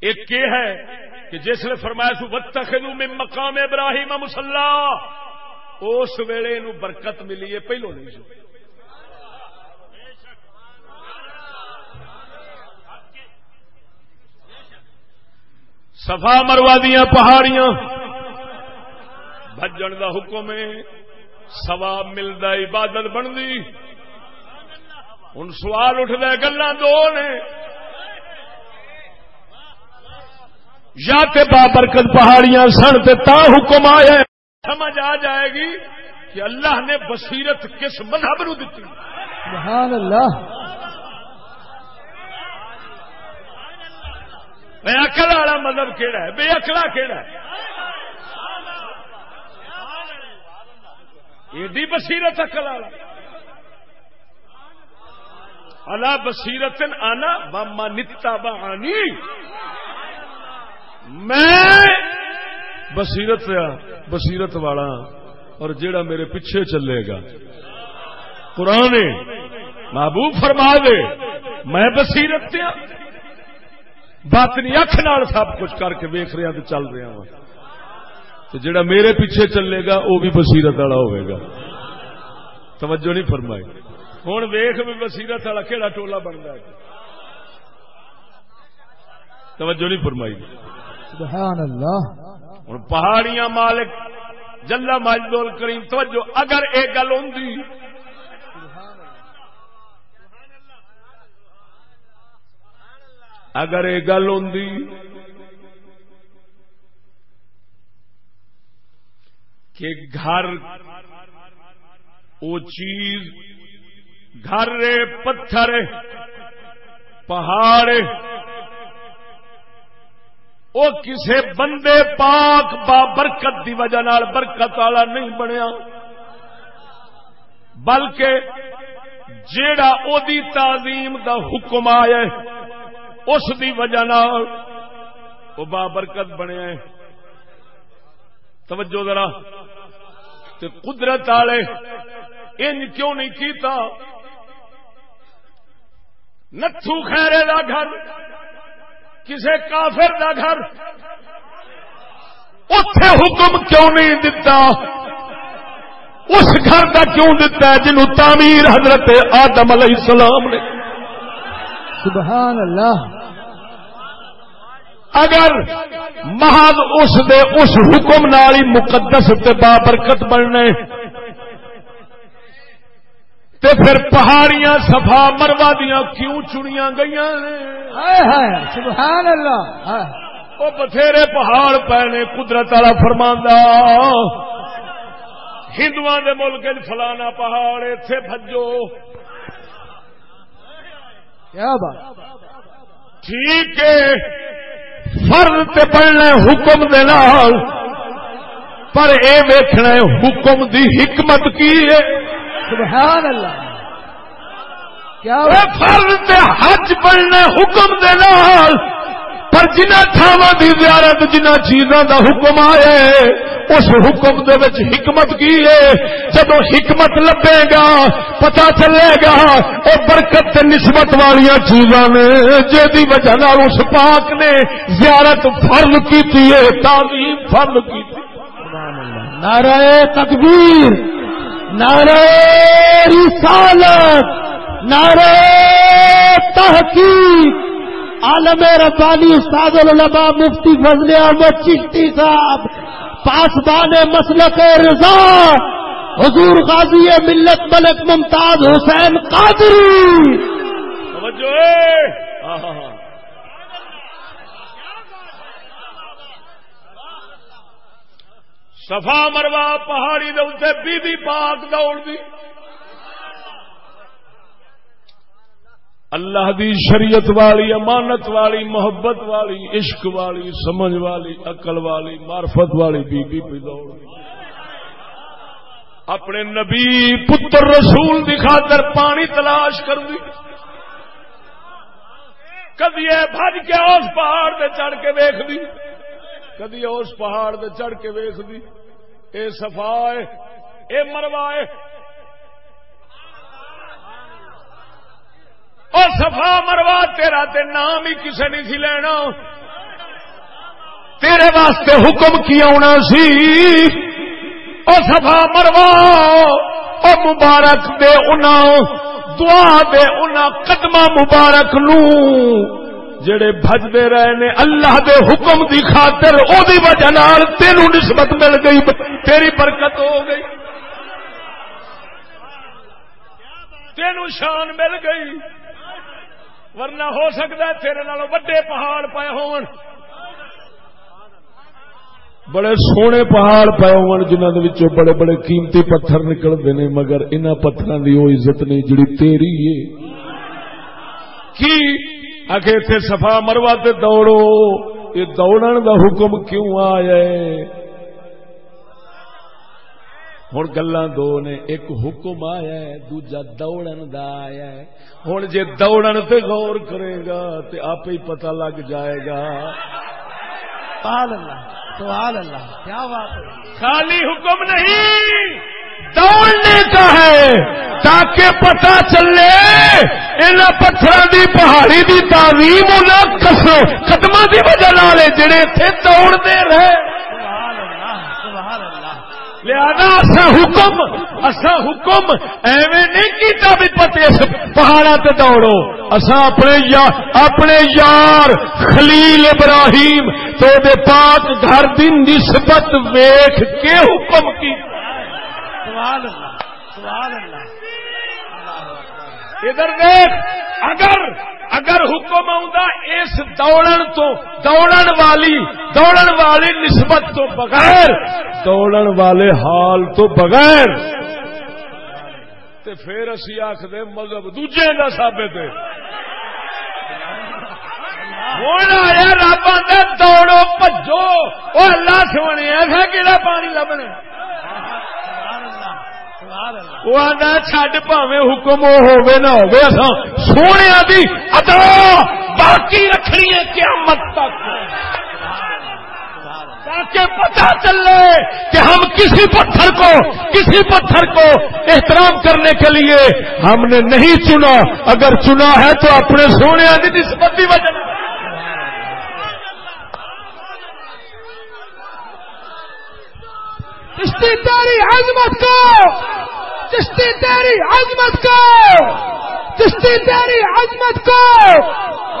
ایک یہ ہے کہ جس نے فرمایا سو بت میں مقام ابراہیم مسلح اس ویلے نو برکت ملی ہے، پہلو نہیں سو سفا مروا دیا پہاڑیاں بجن دا حکم ہے سواب ملتا عبادت بنتی ہوں سوال اٹھتا گلا دو نے۔ یا تے بابرکت پہاڑیاں سن تے تا حکم آیا سمجھ آ جائے گی کہ اللہ نے بصیرت کس مذہب نو دیتی سبحان اللہ۔ بے اکل والا مذہب کہڑا ہے؟ بے اکلا کہڑا ہے؟ ایڈی بصیرت اکل والا اللہ بصیرت آنا باما نتا بہانی میں بصیرت بصیرت والا اور جیڑا میرے پیچھے چلے گا۔ قرآن محبوب فرما دے، میں بصیرت دیا بات نہیں، اکھ نال سب کچھ کر کے ویخ رہا ہاں تو چل رہا ہوں تو جڑا میرے پیچھے چلے گا وہ بھی بصیرت والا ہوئے گا۔ توجہ نہیں فرمائی۔ ہوں ویخ بھی بصیرت والا کہڑا ٹولا بنتا ہے۔ توجہ نہیں فرمائی۔ سبحان اللہ ہوں پہاڑیاں مالک جلا مجدول کریم توجہ اگر یہ گل ہوں اگر یہ گل ہوں کہ گھر وہ چیز، گھر پتھر پہاڑ وہ کسے بندے پاک با برکت دی وجہ نال برکت والا نہیں بنیا۔ بلکہ جیڑا او دی تعظیم دا حکم آیا اس دی وجہ نال وہ با برکت بنیا توجہ ذرا۔ تے قدرت والے ان کیوں نہیں کیتا؟ نتھو خیرے دا گھر کسی کافر دا گھر اتے حکم کیوں نہیں دتا؟ اس گھر کا کیوں دتا ہے جنہوں تعمیر حضرت آدم علیہ السلام نے؟ سبحان اللہ۔ اگر محض اس دے اس حکم نال ہی مقدس تے بابرکت بننے تے پھر پہاڑیاں صفا مروا دیا کیوں چنیا گئی سبحان اللہ وہ بتھیرے پہاڑ پے نے قدرت والا فرماندہ ہندو دے ملک فلانا پہاڑ اتے بجو کیا بات؟ ٹھیک ہے۔ فرد تے پڑھنا حکم دے نال۔ پر اے ویکھنا حکم دی حکمت کی ہے۔ سبحان اللہ کیا فرد تے حج پڑھنا حکم دے نال۔ پر جنہ تھاواں دی زیارت جنہ چیزاں دا حکم آئے، اس حکم دے وچ حکمت کی ہے۔ جب حکمت لبے گا پتا چلے گا او برکت تے نسبت والی چیزاں نے جی وجہ نال اس پاک نے زیارت فرض کیتی ہے، تعظیم فرض کیتی نعرہ تکبیر، نعرہ رسالت، نعرہ تحقیق عالم ربانی استاد العلماء مفتی فضل احمد چشتی صاحب، پاسبان مسلک رضا، حضور غازی ملت ملک ممتاز حسین قادری۔ سفا مروا پہاڑی دے بی بی پاک دوڑ دی۔ اللہ دی شریعت والی، امانت والی، محبت والی، عشق والی، سمجھ والی، عقل والی، معرفت والی بی بی پی دوڑ۔ اپنے نبی پتر رسول دی خاطر پانی تلاش کر دی کدی بج کے اس پہاڑ دے چڑھ کے ویخ دی کدی اس پہاڑ دے چڑھ کے ویخ دی اے صفا اے مروا ہے اور سفا مروا تیرا تے نام ہی کسے نہیں سی لینا۔ تیرے واسطے حکم کی آنا سی؟ اور سفا مروا اور مبارک دے انا دعا دے انا قدم مبارک نو۔ جڑے بجتے رہے نے، اللہ دے حکم دی خاطر، او دی وجہ نال تینوں نسبت مل گئی، تیری برکت ہو گئی۔ تینوں شان مل گئی۔ ورنہ ہو سکتا ہے تیرے نال وڈے پہاڑ پائے ہون۔ بڑے سونے پہاڑ پائے ہون جنہوں نے بڑے بڑے قیمتی پتھر نکلتے ہیں مگر ان پتھر کی وہ عزت نہیں جڑی تیری ہے۔ کی؟ اگے اتنے سفا مروا تے دوڑو۔ یہ دوڑن دا حکم کیوں آیا ہے؟ ہوں گلا دو نے ایک حکم آیا ہے دوجا دوڑن دا آیا ہے ہوں جی دوڑن تے غور کرے گا تو آپ ہی پتا لگ جائے گا اللہ کیا بات خالی حکم نہیں دوڑنے کا ہے تاکہ پتا چلے ان پتھر دی پہاڑی دی تعلیم قدم کی وجہ لے جڑے تھے دوڑتے رہے لہذا اصا حکم اصا حکم ایویں نہیں کیتا بھی پتے اس پہاڑا تے دوڑو۔ اصا اپنے یا، اپنے یار خلیل ابراہیم تو دے پاک گھر دی نسبت ویکھ کے حکم کی سوال اللہ سوال اللہ۔ ادھر دیکھ اگر اگر حکم اس دوڑن تو، دوڑن والی دوڑن والی نسبت تو بغیر، دوڑن والے حال تو بغیر۔ پھر اسی آخر مذہب دوجے کا سابت ہے۔ ہوں آیا رب آدھا دوڑو بجو وہ اللہ سونے، ایسا کہڑا پانی لبنا پاوے حکم ہوے نہ ہو سونے دی ادا باقی رکھنی ہے قیامت تک تاکہ پتا چلے کہ ہم کسی پتھر کو کسی پتھر کو احترام کرنے کے لیے ہم نے نہیں چنا اگر چنا ہے تو اپنے سونے کی نسبت کی وجہ عظمت کو چشتی تیری عظمت کو! چشتی تیری عظمت کو!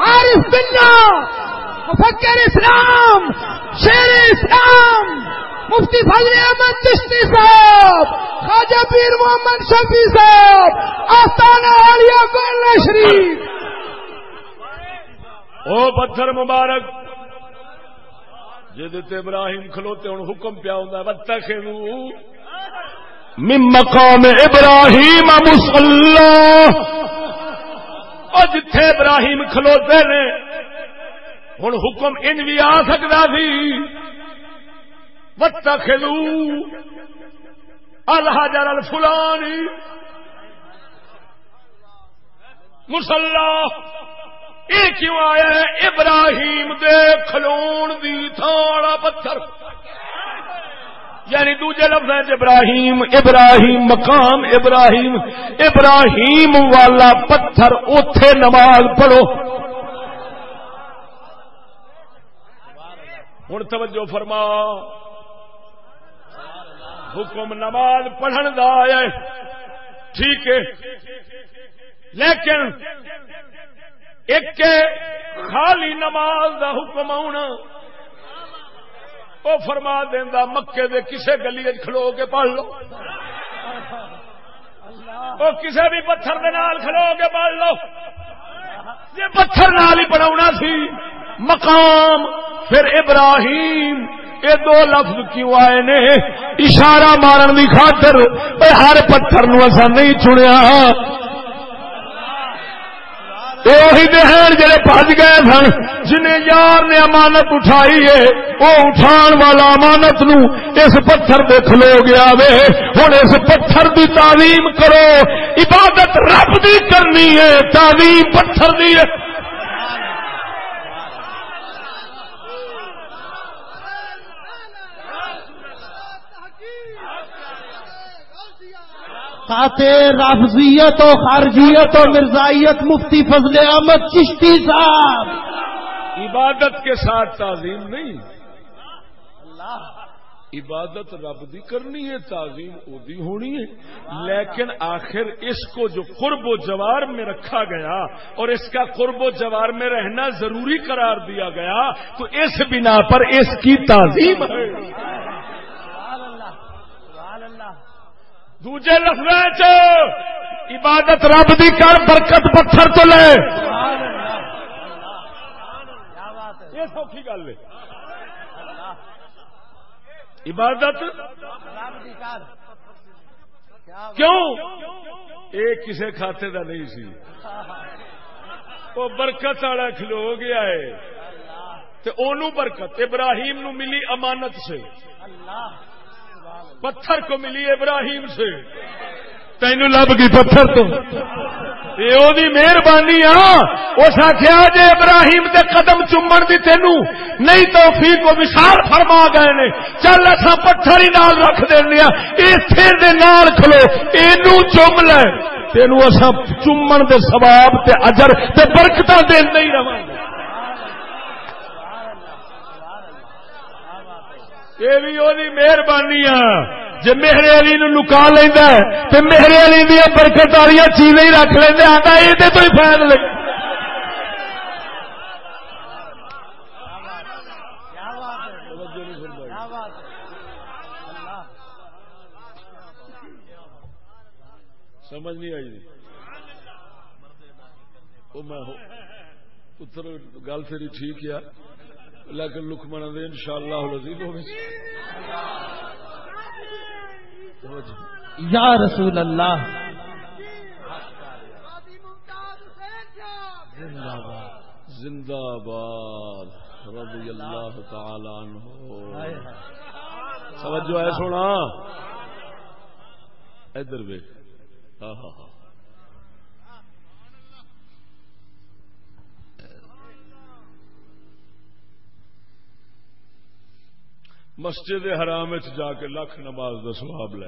عارف بننا! مفکر اسلام! شیر اسلام! مفتی فضل احمد چشتی صاحب! خواجہ پیر محمد شفیع صاحب! آستانہ عالیہ گولنا شریف! او پتھر مبارک! جد ابراہیم کھلوتے ہوں حکم پیا ہوں بتا من مقام ابراہیم مسلح جتھے ابراہیم کھلوتے نے ہوں حکم ان بھی آ سکتا سی۔ وتا کھلو الحجر الفلانی۔ مسلح یہ کیوں آیا ابراہیم دے کھلون دی تھاڑا پتھر۔ یعنی دوجے لفظ ابراہیم ابراہیم مقام، ابراہیم ابراہیم والا پتھر اتے نماز پڑھو۔ ہوں توجہ فرما۔ حکم نماز پڑھن دا آیا ٹھیک ہے۔ لیکن ایک خالی نماز دا حکم آنا وہ فرما دینا مکے دے کسے گلی کھلو کے پڑھ لو۔ وہ کسے بھی پتھر دے نال کھلو کے پڑھ لو۔ یہ پتھر نال ہی پڑھا سی، مقام پھر ابراہیم۔ یہ دو لفظ کیوں آئے نے؟ اشارہ مارن کی خاطر۔ ہر پتھر نو نہیں چنیا۔ وہی دہن جڑے بج گئے سن، جنہیں یار نے امانت اٹھائی ہے، وہ اٹھان والا امانت نو اس پتھر دے کھلو گیا وے۔ ہوں اس پتھر دی تعلیم کرو، عبادت رب دی کرنی ہے، تعلیم پتھر دی ہے رافضیت و خارجیت و مرزائیت مفتی فضل احمد چشتی صاحب۔ عبادت کے ساتھ تعظیم نہیں۔ عبادت رب دی کرنی ہے تعظیم ادی ہونی ہے۔ لیکن آخر اس کو جو قرب و جوار میں رکھا گیا اور اس کا قرب و جوار میں رہنا ضروری قرار دیا گیا تو اس بنا پر اس کی تعظیم ہے۔ دوجے لفظ عبادت رب دی کر برکت پتھر تو لے۔ یہ سوکھی گل ہے۔ عبادت کیوں؟ یہ کسی کھاتے کا نہیں سی۔ وہ برکت والا کھلو گیا ہے۔ تو برکت، ابراہیم نو ملی امانت سے۔ اللہ پتھر کو ملی ابراہیم سے۔ تین لب گئی پتھر تو۔ مہربانی اس آخیا جی ابراہیم دے قدم چومن کی تینو نہیں تو فی کو وشال فرما گئے نے۔ چل اصا پتھر ہی نال رکھ دینا نال کھلو یہ چوم لے۔ تینو اصا چومن دے سواب تے اجر تے برکت دے نہیں رہا یہ بھی وہ مہربانی آ۔ جی میرے علی نو لکا لینا تو میرے علی دیا برکت والی چیزیں ہی رکھ لینا آتا یہ تو ہی فائد لگ سمجھ نہیں آئی جی۔ وہ میں گل تیری ٹھیک ہے لیکن لکمن دے ان شاء اللہ لذیذ ہو یا رسول اللہ۔ زندہ باد رضی اللہ تعالی عنہ۔ سمجھو ہے سونا۔ ادھر بھی ہاں ہاں ہاں مسجد حرام جا کے لکھ نماز کا سواب لے۔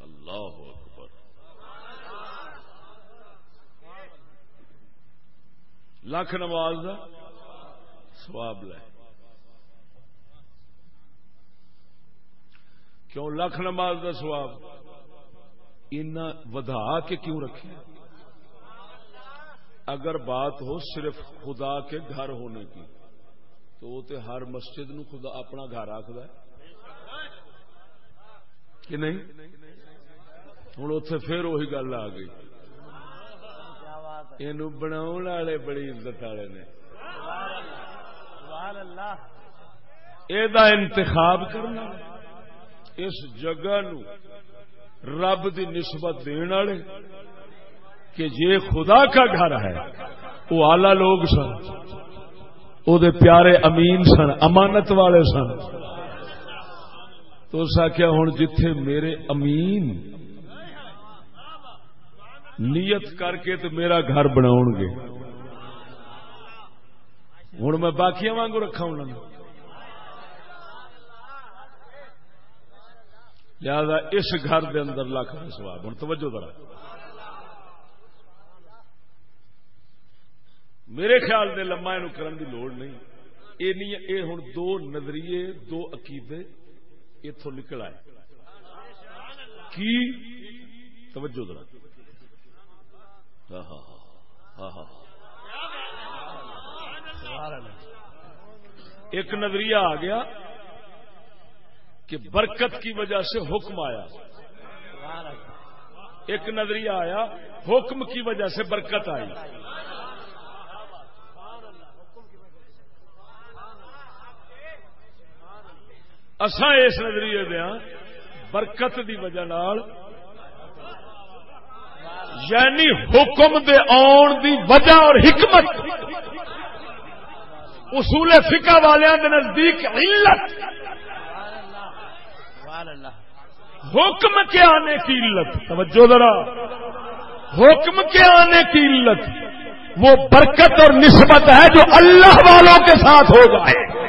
اللہ اکبر۔ لکھ نماز دا سواب لے۔ کیوں لکھ نماز کا سواب ودا کے کیوں رکھے؟ اگر بات ہو صرف خدا کے گھر ہونے کی، تو وہ تو ہر مسجد نو خدا اپنا گھر آخر کہ نہیں؟ ہوں اتے پھر وہی گل آ گئی۔ یہ بنا بڑی عزت والے نے۔ یہ انتخاب کرنا۔ اس جگہ نو رب دی نسبت دین والے۔ کہ یہ خدا کا گھر ہے، وہ آلہ لوگ سن، وہ پیارے امین سن، امانت والے سن۔ تو اس آخیا ہوں جتھے میرے امین نیت کر کے تو میرا گھر بنا گے۔ ہوں میں باقی واگو رکھا انہوں نے لہذا اس گھر دے اندر لاکھ سواب ہوں توجہ ذرا۔ میرے خیال دے لما یہ کرن دی لوڑ نہیں۔ یہ نہیں یہ ہوں دو نظریے، دو عقیدے اتوں نکل آئے۔ کی؟ توجہ ذرا۔ ہاں، ہاں، ہاں، ایک نظریہ آ گیا کہ برکت کی وجہ سے حکم آیا۔ ایک نظریہ آیا، حکم کی وجہ سے برکت آئی۔ اساں اس نظریے دیا ہاں برکت دی وجہ نال یعنی حکم دے آن دی وجہ اور حکمت۔ اصول فقہ والوں نزدیک علت۔ حکم کے آنے کی علت، توجہ ذرا۔ حکم کے آنے کی علت، وہ برکت اور نسبت ہے جو اللہ والوں کے ساتھ ہو جائے۔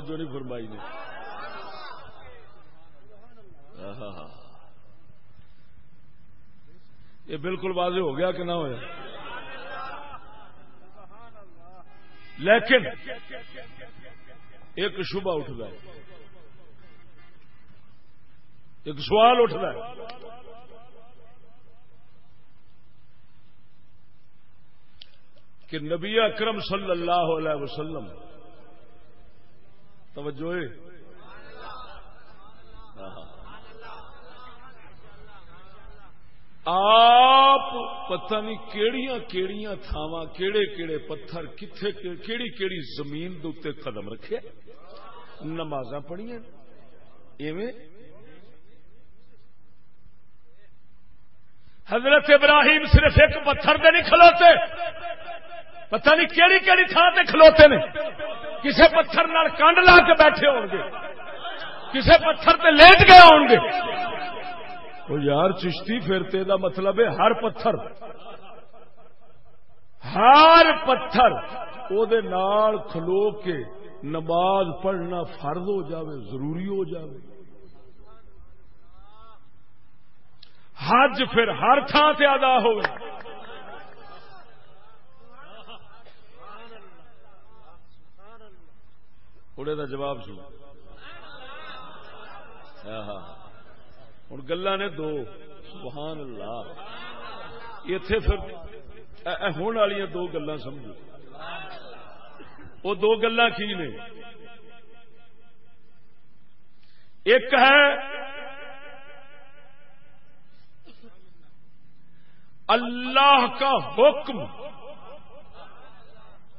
توجہ نہیں فرمائی نے۔ یہ بالکل واضح ہو گیا کہ نہ ہوا لیکن ایک شبہ اٹھ ہے۔ ایک سوال اٹھ ہے۔ کہ نبی اکرم صلی اللہ علیہ وسلم توجہ آپ پتہ نہیں کیڑیاں کیڑیاں تھاواں کیڑے کیڑے پتھر کتھے کیڑی کیڑی زمین دے قدم رکھے۔ نماز پڑھیا ایویں۔ حضرت ابراہیم صرف ایک پتھر دے نہیں کھلوتے۔ پتہ نہیں کیڑی کیڑی تھان سے کھلوتے نے۔ کسے پتھر نال لا کے بیٹھے ہو گے۔ کسے پتھر تے لیٹ گئے ہو گے۔ وہ یار چشتی پھرتے دا مطلب ہے ہر پتھر۔ ہر پتھر او دے نال کھلو کے نماز پڑھنا فرض ہو جاوے، ضروری ہو جاوے۔ حج پھر ہر تھان سے ادا ہو دا جواب سنا ہاں ہاں ہوں گلا نے دو۔ سبحان اللہ۔ اتے پھر ہونے والی دو گلا سمجھو۔ وہ دو گلا کی نے؟ ایک ہے اللہ کا حکم۔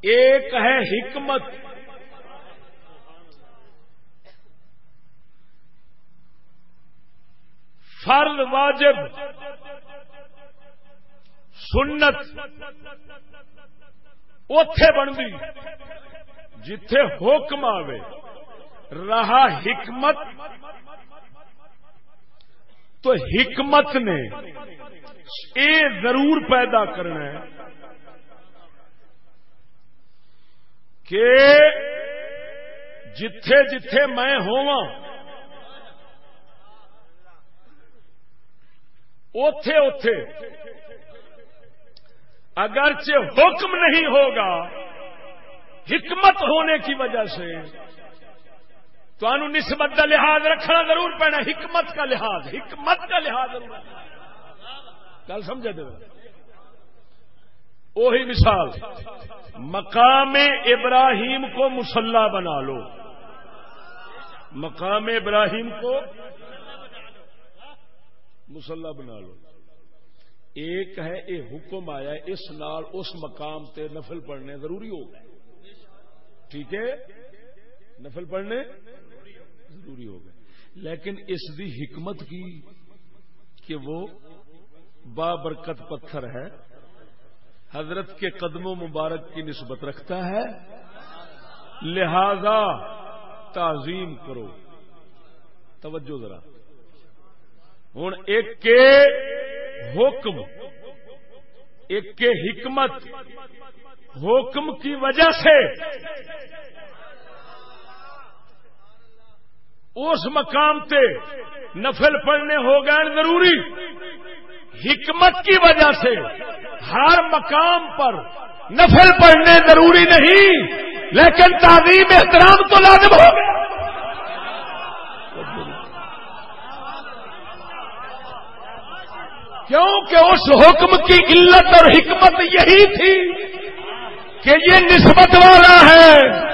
ایک ہے حکمت۔ فرض واجب، سنت اتے بنتی، جتھے حکم آوے، رہا حکمت۔ تو حکمت نے یہ ضرور پیدا کرنا ہے کہ جتھے جتھے میں ہوا اتے اتے اگرچہ حکم نہیں ہوگا، حکمت ہونے کی وجہ سے تو انو نسبت کا لحاظ رکھنا ضرور پینا، حکمت کا لحاظ، حکمت کا لحاظ۔ ضرور کل سمجھا دے وہی مثال، مقام ابراہیم کو مسلح بنا لو۔ مقام ابراہیم کو مسلح بنا لو۔ ایک ہے یہ حکم آیا اس نال اس مقام تے نفل پڑھنے ضروری ہو۔ گئے ٹھیک ہے؟ نفل پڑھنے ضروری ہو گئے۔ لیکن اس دی حکمت کی کہ وہ بابرکت پتھر ہے۔ حضرت کے قدموں مبارک کی نسبت رکھتا ہے۔ لہذا تعظیم کرو۔ توجہ ذرا۔ ہوں ایک حکم، ایک کے حکمت، حکم کی وجہ سے اس مقام تے نفل پڑھنے ہو گئے ضروری۔ حکمت کی وجہ سے ہر مقام پر نفل پڑھنے ضروری نہیں، لیکن تعظیم احترام تو لازم ہو گیا۔ کیونکہ اس حکم کی علت اور حکمت یہی تھی کہ یہ نسبت والا ہے۔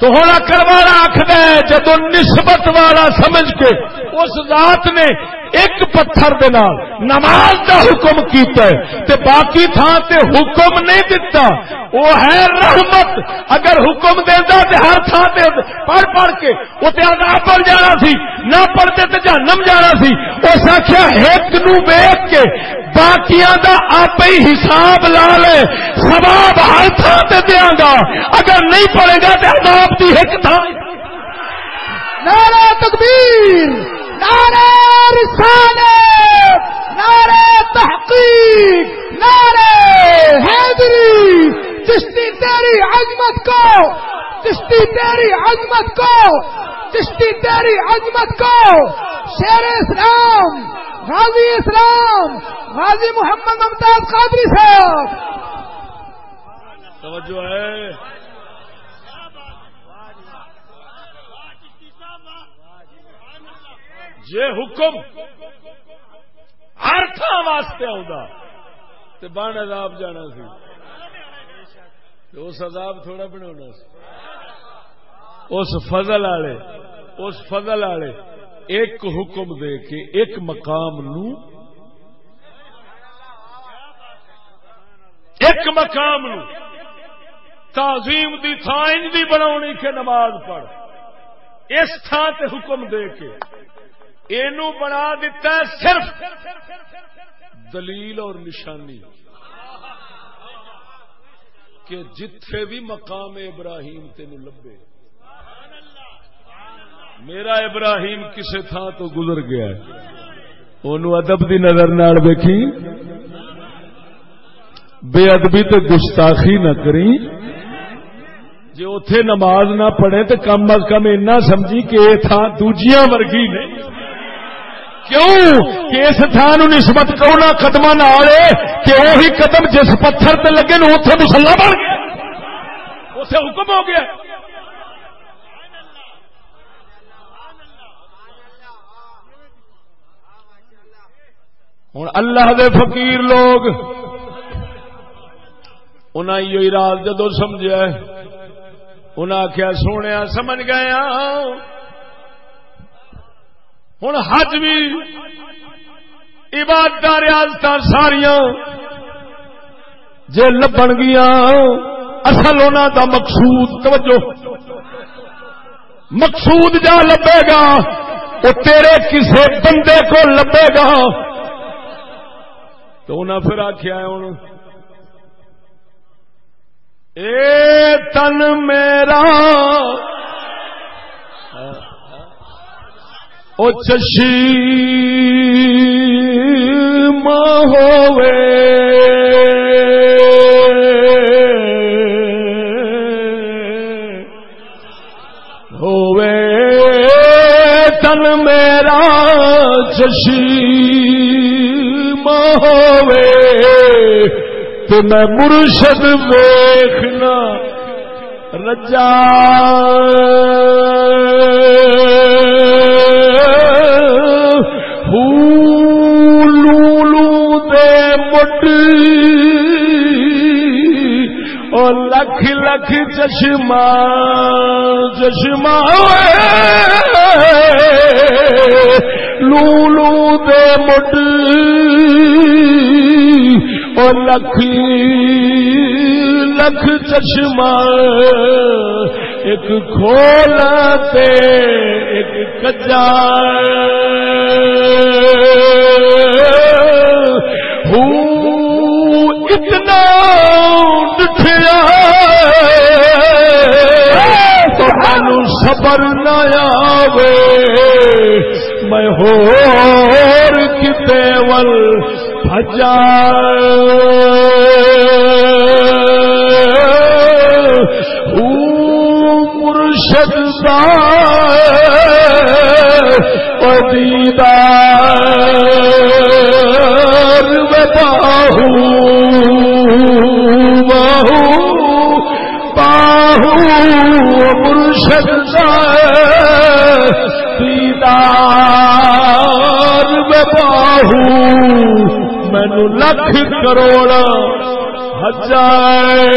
تو ہونا کروانا آخر جدو نسبت والا سمجھ کے اس ذات نے ایک پتھر دے نال نماز کا حکم کیتا ہے تے باقی تھان تے حکم نہیں دیتا وہ ہے رحمت۔ اگر حکم دینا تے ہر تھان تے پڑھ پڑھ کے وہ تے عذاب پڑ جانا سی، نہ پڑھتے تے جہنم جانا سی۔ اس آخیا ایک نو ویک کے باقیاں دا آپ ہی حساب لا لے۔ سواب ہر تھان تے دیا گا۔ اگر نہیں پڑے گا تے عذاب دی ایک تھان نعرہ تکبیر۔ نعرة رسالة نعرة تحقيق نعرة هدري. تشتي داري عزمتكو تشتي داري عزمتكو تشتي داري عزمتكو شير اسلام غازي اسلام غازي محمد ممتاز قادري صاحب. توجه ہے جے حکم ہر تھان واسطے آ بن عذاب جانا سی اس عذاب تھوڑا بنا اس فضل والے، اس فضل والے ایک حکم دے کے ایک مقام نو ایک مقام نو تعظیم دی تھان دی بنا کے نماز پڑھ۔ اس تھان تے حکم دے کے یہ بنا دیتا ہے صرف دلیل اور نشانی کہ جتھے بھی مقام ابراہیم تین لبے۔ میرا ابراہیم کسے تھا تو گزر گیا ان ادب کی نظر نال دیکھی بے ادبی تو گستاخی نہ کری جی اتے نماز نہ پڑھے تو کم از کم ایسا سمجھی کہ یہ تھان دوجیاں ورگی نے۔ کیوں کہ اس تھان نسبت کرنا قدم کہ وہی قدم جس پتھر تے لگے نا اتنے مسلا بن گیا۔ اسے حکم ہو گیا۔ ہوں اللہ دے فقیر لوگ انہیں یہ رات جدو سمجھا انہیں آخیا سونے سمجھ گیا ہوں حج بھی عبادت ریاست ساریاں جی لبن گیا اصل ہونا دا مقصود، توجہ، مقصود جا لبے گا وہ تیرے کسے بندے کو لبے گا۔ تو انہیں پھر آخیا ہوں اے تن میرا او چشی ہوے ہوے تن میرا چشی ہوے تو میں مرشد ویخنا رجا۔ لکھ چشمہ چشمہ لولو دے مٹ لکھ لکھ چشمہ۔ ایک کھولا تے ایک کجا اتنا ڈٹھیا تو صبر نہ آوے۔ میں ہو کتے ول بجا مرشد دیدار باہو۔ باہو۔ باہو مرشد دیدار باہو مینو لکھ کروڑ ہزار۔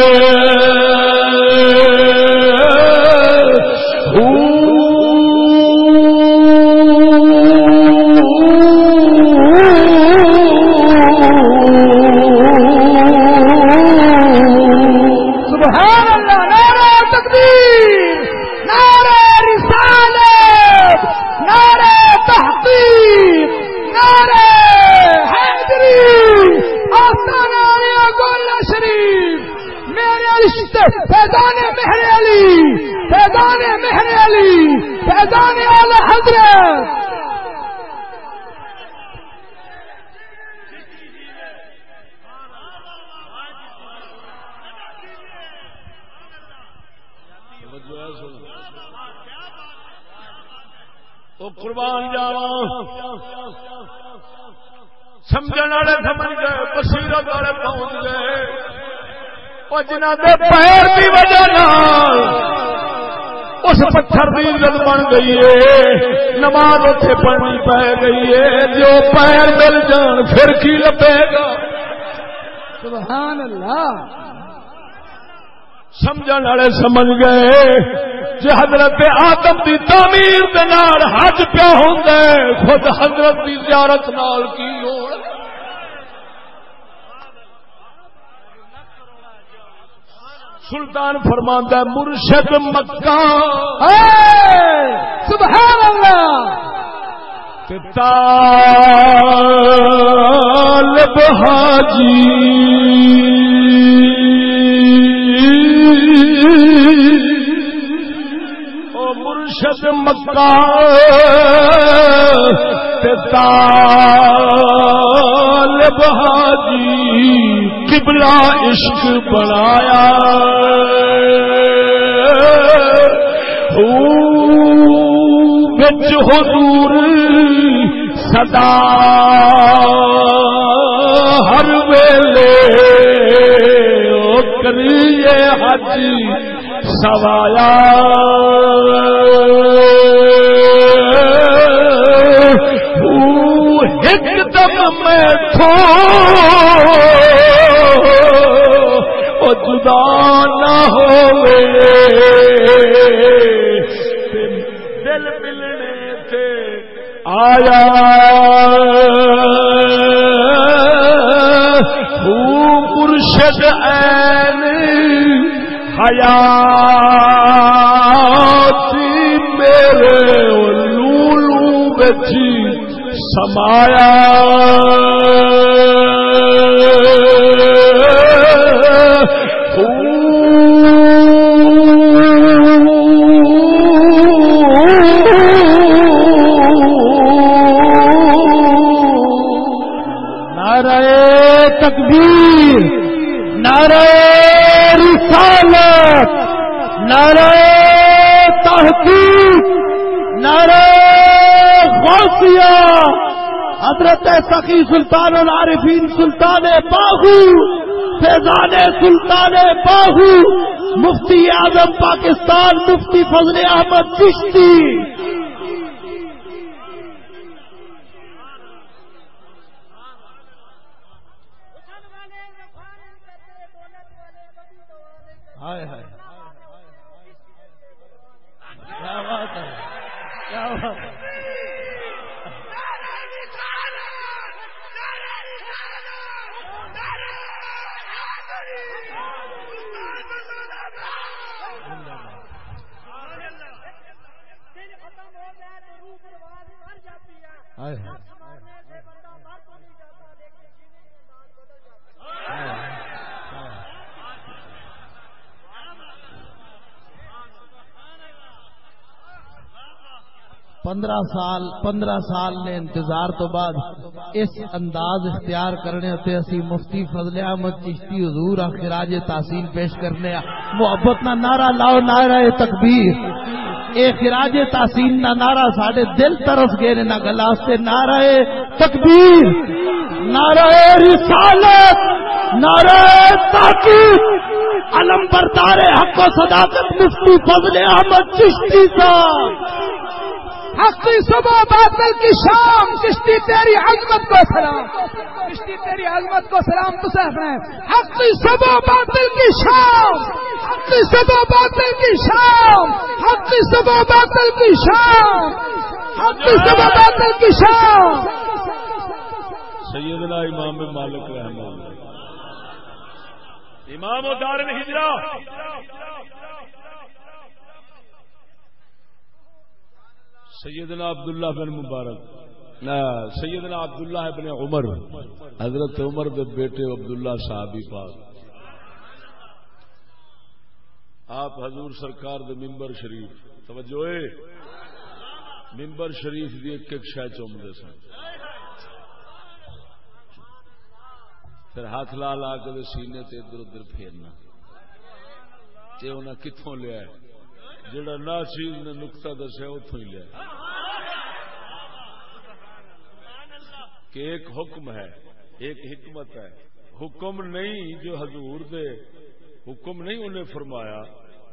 جنہ دے پیر کی وجہ اس پتھر کی عزت بن گئی ہے نماز اتنے پڑھنی پی گئی ہے۔ جو پیر مل جان پھر کی لبے گا؟ سبحان اللہ۔ سمجھ والے سمجھ گئے۔ جی حضرت آدم کی تعمیر حج پیا ہوں خود حضرت کی زیارت نال کی ہو سلطان فرماندہ مرشد مکہ۔ سبحان اللہ! طالب حاجی۔ مرشد مکہ طالب حاجی قبلہ عشق بنایا۔ بچ حضور صدا ہر ویلے کریے حج سوایا. ایک دم میں تھو. جدا نہ ہو دل ملنے سے آیا. مرشد این حیا میرے لولو بچی سمایا۔ تکبیر نعرہ رسالت، نعرہ تحقیق، نعرہ غوثیہ، حضرت سخی سلطان العارفین سلطان باہو، فیضان سلطان باہو، مفتی اعظم پاکستان مفتی فضل احمد چشتی۔ ہائے ہائے۔ کیا بات ہے؟ کیا بات ہے ہائے ہائے پندرہ سال پندرہ سال نے انتظار تو بعد اس انداز اختیار کرنے ہوتے اسی مفتی فضل احمد چشتی حضور خراج تحصیل پیش کرنے محبت نہ نعرہ لاؤ، نعرہ تکبیر۔ اے خراج تحصیل نہ نعرہ ساڈے دل طرف گئے نہ گلاس گلاستے نعرہ تکبیر۔ نعرہ رسالت، نعرہ تاکید۔ علم بردار حق و صداقت مفتی فضل احمد چشتی صاحب۔ حق صبح باطل کی شام، کشتی تیری عظمت کو سلام۔ کشتی تیری عظمت کو سلام، تو سہنا ہے حق صبح باطل کی شام حق صبح باطل کی شام حق صبح باطل کی شام حق صبح باطل کی شام۔ سیدنا امام مالک رحمہ اللہ۔ امام و دار ہجرا سیدنا عبداللہ بن مبارک. نہ سیدنا عبداللہ بن عمر. حضرت عمر دے بیٹے عبداللہ صحابی پاک. آپ حضور سرکار دے ممبر شریف. توجہ ممبر شریف دی ایک ایک شہ چومتے سن. پھر ہاتھ لا لا کے سینے تے ادھر ادھر پھیرنا. تے انہیں کتوں لیا ہے جڑا نا چیز نے نکتا دسیا اتوں ہی لیا کہ ایک حکم ہے، ایک حکمت ہے۔ حکم نہیں جو حضور دے، حکم نہیں انہیں فرمایا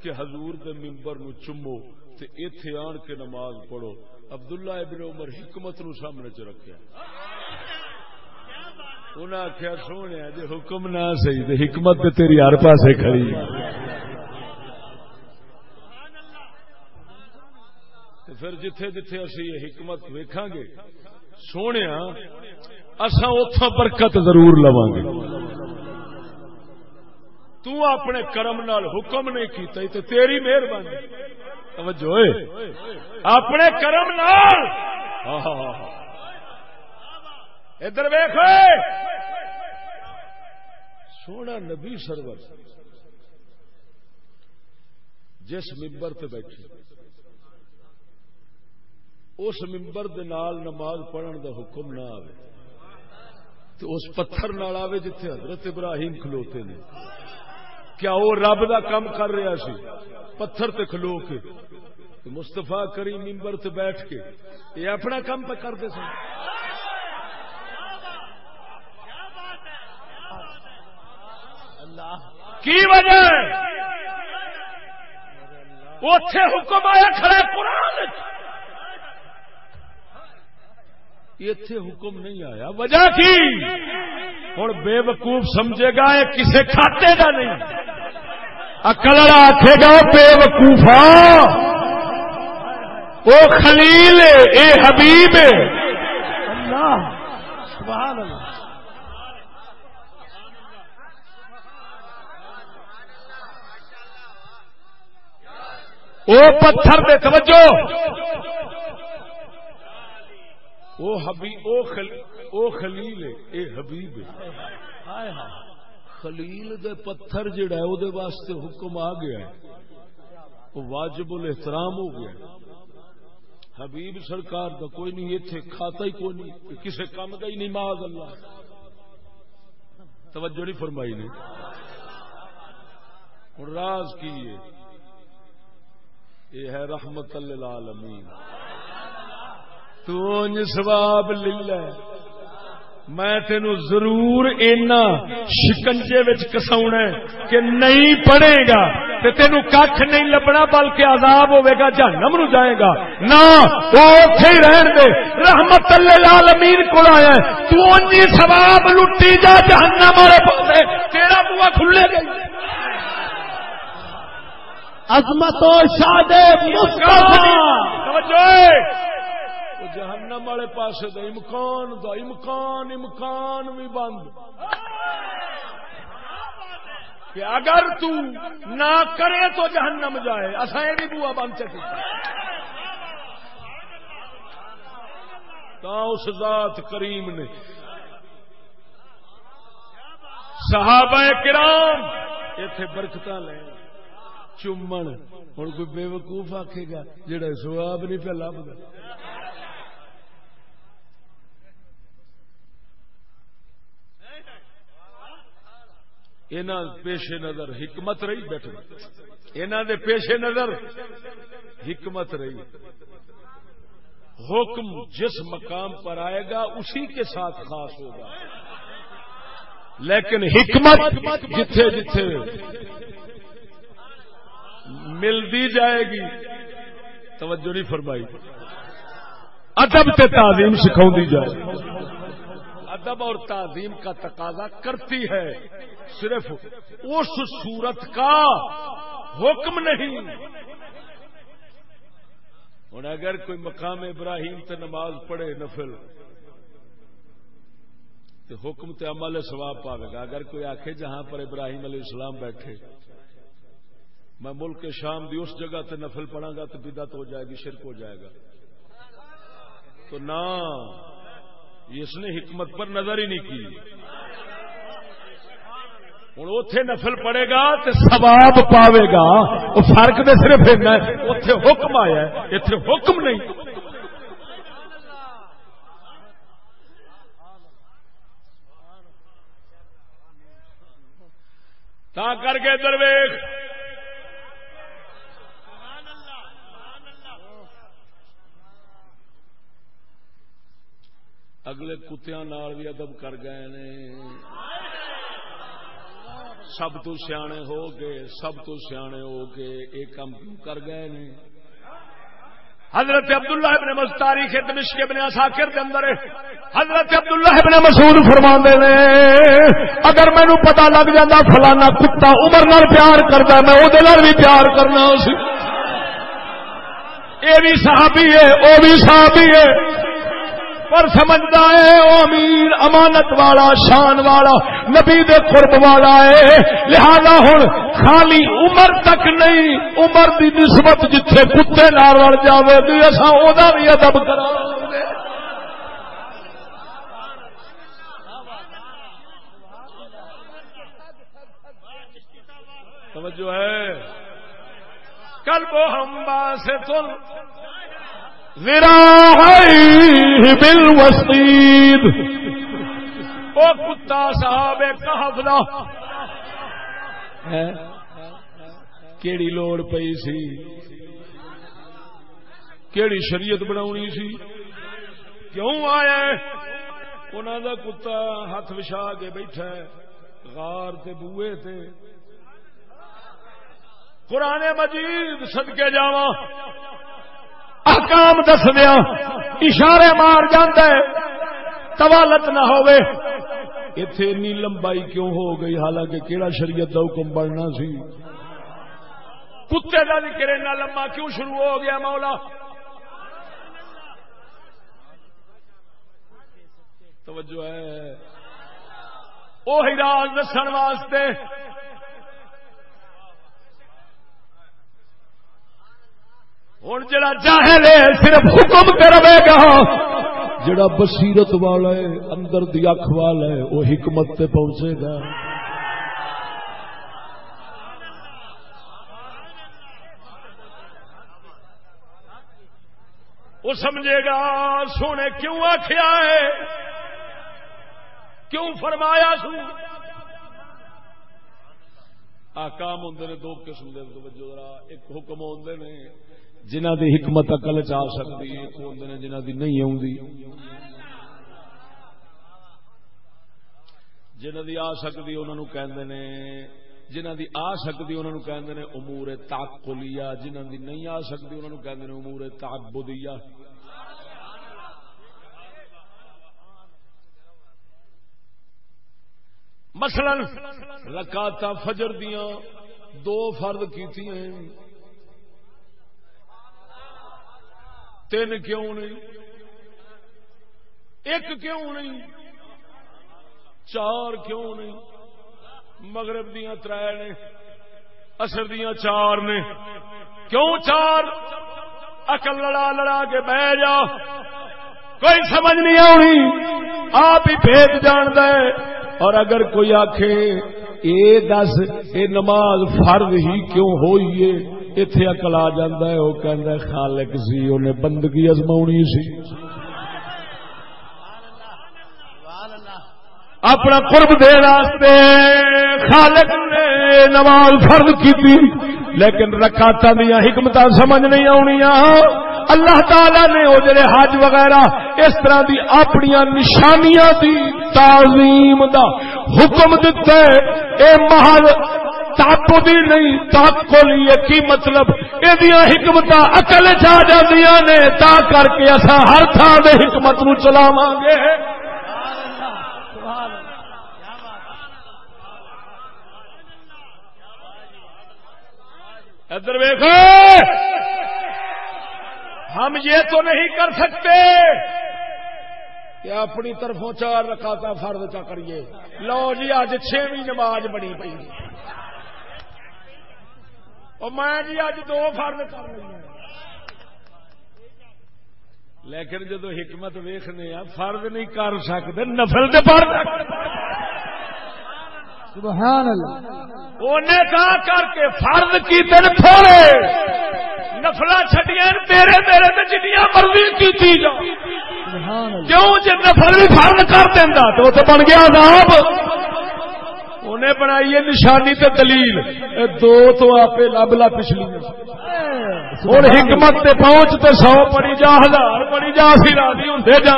کہ حضور دے ممبر نو چمو تے ایتھے آن کے نماز پڑھو۔ عبداللہ ابن عمر حکمت نو سامنے چ رکھیا۔ انہیں آخیا سونے جی حکم نہ صحیح حکمت تیری ہر پاسے کھڑی۔ پھر جتھے جتھے اسی یہ حکمت ویکھاں گے۔ سونے اساں اتوں برکت ضرور لواں گے۔ تو اپنے کرم نال حکم نہیں کیتا تیری مہربانی۔ توجہ ہوئے اپنے کرم نال۔ ہاں، ہاں، ہاں، ادھر ویخ سونا نبی سرور، جس ممبر تے بیٹھے۔ اس ممبر دے نال نماز پڑھن دا حکم نہ آوے تو اس پتھر نال آوے جتھے حضرت ابراہیم کھلوتے نے۔ کیا وہ رب دا کام کر رہا سی؟ پتھر تے کھلو کے۔ مستفا کریم ممبر تے بیٹھ کے یہ اپنا کام پہ کرتے سن۔ کی وجہ؟ اتے حکم آیا کھڑا قرآن۔ اتے حکم نہیں آیا۔ وجہ کی؟ ہوں بے وقوف سمجھے گا یہ کسے کھاتے کا نہیں۔ اکل آخے گا بے وقوفا وہ خلیل اے حبیب اللہ۔ سبحان اللہ۔ وہ پتھر دے توجہ۔ او حبی او خل او خلیل ہے، اے حبیب ہے۔ خلیل دے پتھر جڑا ہے او دے واسطے حکم آ گیا ہے۔ وہ واجب الاحترام ہو گیا ہے۔ حبیب سرکار دا کوئی نہیں، ایتھے کھاتا ہی کوئی نہیں کسے کام دا ہی نہیں، معاذ اللہ۔ توجہ نہیں فرمائی نے۔ اور راز کی یہ ہے رحمت للعالمین۔ تو سواب میں تین ضرور اینا شکنجے کسا کہ نہیں پڑے گا تے تینو کھ نہیں لبنا بلکہ عذاب ہوے گا جہنم نو جائے گا۔ نہ وہ اوتھے ہی رہن دے۔ رحمت للعالمین کول آیا تو انجی ثواب لٹی جا جہنم والے پاسے تیرا بوا کھلے گا۔ عظمت و شاد توجہ! جہنم والے پاس دا امکان دا امکان امکان بھی بند۔ کہ اگر تو نہ کرے تو جہنم جائے۔ اصا یہ بھی بوا بند چکی۔ تا اس ذات کریم نے۔ صحابہ کرام اتے برکت لے۔ چومن ہوں کوئی بے وقوف آخے گا جڑا سواب نہیں پہ لبتا پیشے نظر حکمت رہی بیٹھے۔ پیشے نظر حکمت رہی۔ حکم جس مقام پر آئے گا اسی کے ساتھ خاص ہوگا۔ لیکن حکمت جتھے جتھے ملتی جائے گی۔ توجہ نہیں فرمائی۔ ادب سے تعلیم سکھاؤ جائے۔ ادب اور تعظیم کا تقاضا کرتی ہے۔ صرف اس صورت کا حکم نہیں۔ ہوں اگر کوئی مقام ابراہیم تے نماز پڑھے نفل تو حکم تے عمل ثواب پاوے گا۔ اگر کوئی آخے جہاں پر ابراہیم علیہ السلام بیٹھے، میں ملک کے شام دی اس جگہ تے نفل پڑھا گا تو بدعت ہو جائے گی، شرک ہو جائے گا۔ تو نہ اس نے حکمت پر نظر ہی نہیں کی۔ ہوں اتے نفل پڑے گا تو سواب پاوے گا۔ وہ فرق تو صرف اتے حکم آیا اتنے حکم نہیں۔ تا کر کے درویش اگلے کتیا بھی ادب کر گئے نے۔ سب تو سیانے ہو گئے، سب تو سیانے ہو گئے یہ کام کیوں کر گئے نے؟ حضرت عبداللہ ابن مس تاریخ دمشق ابن اساکر کے اندر حضرت عبداللہ ابن مسعود فرما دے اگر مینو پتا لگ جاتا فلانا کتا عمر نال پیار کرتا میں وہ بھی پیار کرنا سی۔ یہ بھی صحابی ہے وہ بھی صحابی ہے۔ پر سمجھتا ہے، او امیر امانت والا، شان والا، نبی دے قرب والا ہے۔ لہذا ہوں خالی عمر تک نہیں، عمر دی نسبت جتھے کتے نال رل جاوے گی اصا وہ بھی ادب کرا توجہ ہے۔ کل وہ ہم سے تل بل وسید وہ کتا صاحب کہف دا کیڑی لوڑ پئی سی؟ کیڑی شریعت بنا سی؟ کیوں آیا؟ انہوں دا کتا ہاتھ وچھا کے بیٹھا غار تے بوئے تے۔ قرآن مجید صدقے جاواں۔ احکام دس دیا اشارے مار جاندے توالت نہ ہوئے اتے انی لمبائی کیوں ہو گئی؟ حالانکہ کیڑا شریعت دا حکم بڑھنا سی؟ کتے کا ذکر اتنا لمبا کیوں شروع ہو گیا مولا؟ توجہ ہے۔ وہی راز دسن واسطے ہوں جڑا جاہل ہے، صرف حکم کرے گا۔ جڑا بصیرت والا ہے، اندر دی اکھ والا ہے، وہ حکمت تے پہنچے گا۔ وہ سمجھے گا، سونے کیوں آخیا ہے؟ کیوں فرمایا سو آکام ہوں دو قسم کے ایک حکم ہوں نے جنہ دی حکمت اکل چ سکتی ہے جنہ دی نہیں آ جنہ دی آ سکتی انہوں کہندے نے، جنہ دی آ سکتی انہوں کہندے نے امور تعقلیہ، جنہ دی نہیں آ سکتی انہوں کہندے نے امور تعبدیہ۔ مثلا رکاتا فجر دیاں دو فرد کیتی ہیں۔ تین کیوں نہیں؟ ایک کیوں نہیں؟ چار کیوں نہیں؟ مغرب دیا تر نے اثر دیا چار نے۔ کیوں چار؟ اکل لڑا لڑا کے بہ جا۔ کوئی سمجھ نہیں آنی۔ آپ ہی بھیج جان دے اور اگر کوئی آخ یہ دس یہ نماز فرد ہی کیوں ہوئی ہے؟ اتے اکل آ جا وہ کہ خالق سی انہیں بندگی ازما سی۔ اپنا قرب دے خالق نے نماز فرض کی لیکن رکاتا دیا حکمت سمجھ نہیں آنی اللہ تعالی نے وہ جڑے حج وغیرہ اس طرح دی اپنی نشانیاں دی تعظیم دا حکم دتا ہے۔ اے محل تاپو دی نہیں تاکو لیے کی مطلب؟ یہ حکمت اکل چاہ جاندیاں نے، تا کر کے اصا ہر تھان دے حکمت نو چلاواں گے۔ ادھر ویخو ہم یہ تو نہیں کر سکتے کہ اپنی طرفوں چار رکاتا فرد چا کریے۔ لو جی اج چھویں نماز بنی پی میں جی اج دو فرد کر رہی لیکن جدو حکمت ویخنے فرد نہیں کر سکتے نفل تو پڑھ سبحان اللہ۔ انہیں کہا کر کے فرض کی دن تھوڑے نفلا چھٹیاں تیرے میرے تے جنیاں مرضی کی جا۔ کیوں؟ جی نفل بھی فرض کر دینا تو تو بن گیا عذاب۔ انہیں بنائی ہے نشانی تے دلیل۔ دو تو آپ لب لا پچھلی ہوں حکمت تے پہنچ تے سو پڑی جا ہزار پڑی جا سی راضی ہوں جا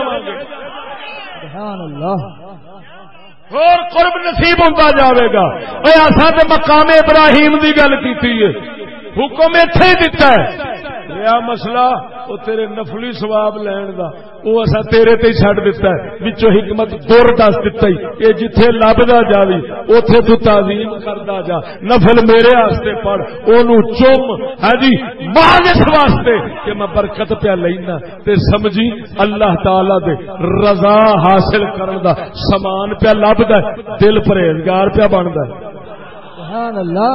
اور قرب نصیب ہوتا جاوے گا۔ اصا تو مقام ابراہیم کی گل کی حکم اتے ہی دتا ہے۔ رہا مسئلہ وہ تیرے نفلی سواب لین دا۔ وہ اصا تیرے تے چڈ دتا ہے۔ بچوں حکمت دور دس دتا ہی۔ یہ جتھے لبدا جاوی اوتھے تو تعظیم کردا جا۔ نفل میرے واسطے پڑھ۔ اونوں چوم ہاں جی مالک واسطے کہ میں برکت پیا لینا تے سمجھی اللہ تعالی دے رضا حاصل کرن دا۔ سامان پیا لبدا دل پرہیزگار پیا بندا سبحان اللہ۔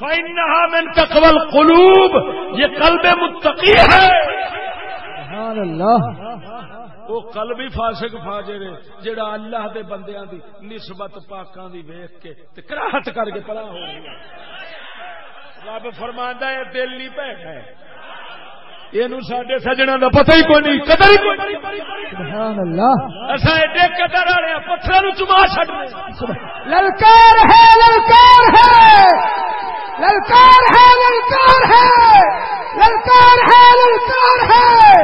فإنها من تقوى القلوب یہ قلب متقی ہے۔ سبحان اللہ وہ قلب ہی فاسق فاجر ہے جڑا اللہ دے بندیاں دی نسبت پاکاں دی ویکھ کے تے کراہت کر کے پڑا ہو رب فرماندا ہے دل نہیں پہ ہے۔ یہ سڈے سجنا کا پتہ ہی کوئی نہیں قدر ہی کوئی سبحان اللہ اصا ایڈے قدر والے پتھر چما چڈ للکار ہے للکار ہے۔ للکار ہے للکار ہے۔ للکار ہے للکار ہے۔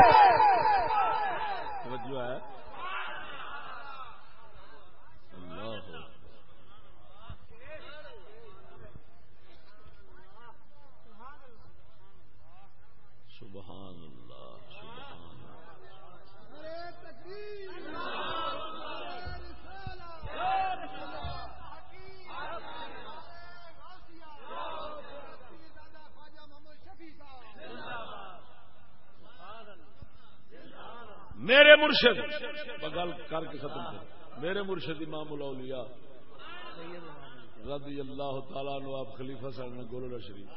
میرے مرشد گل کر کے ختم کر میرے مرشد امام الاولیاء، رضی اللہ تعالیٰ نو آپ خلیفہ صاحب نے گولڈا شریف۔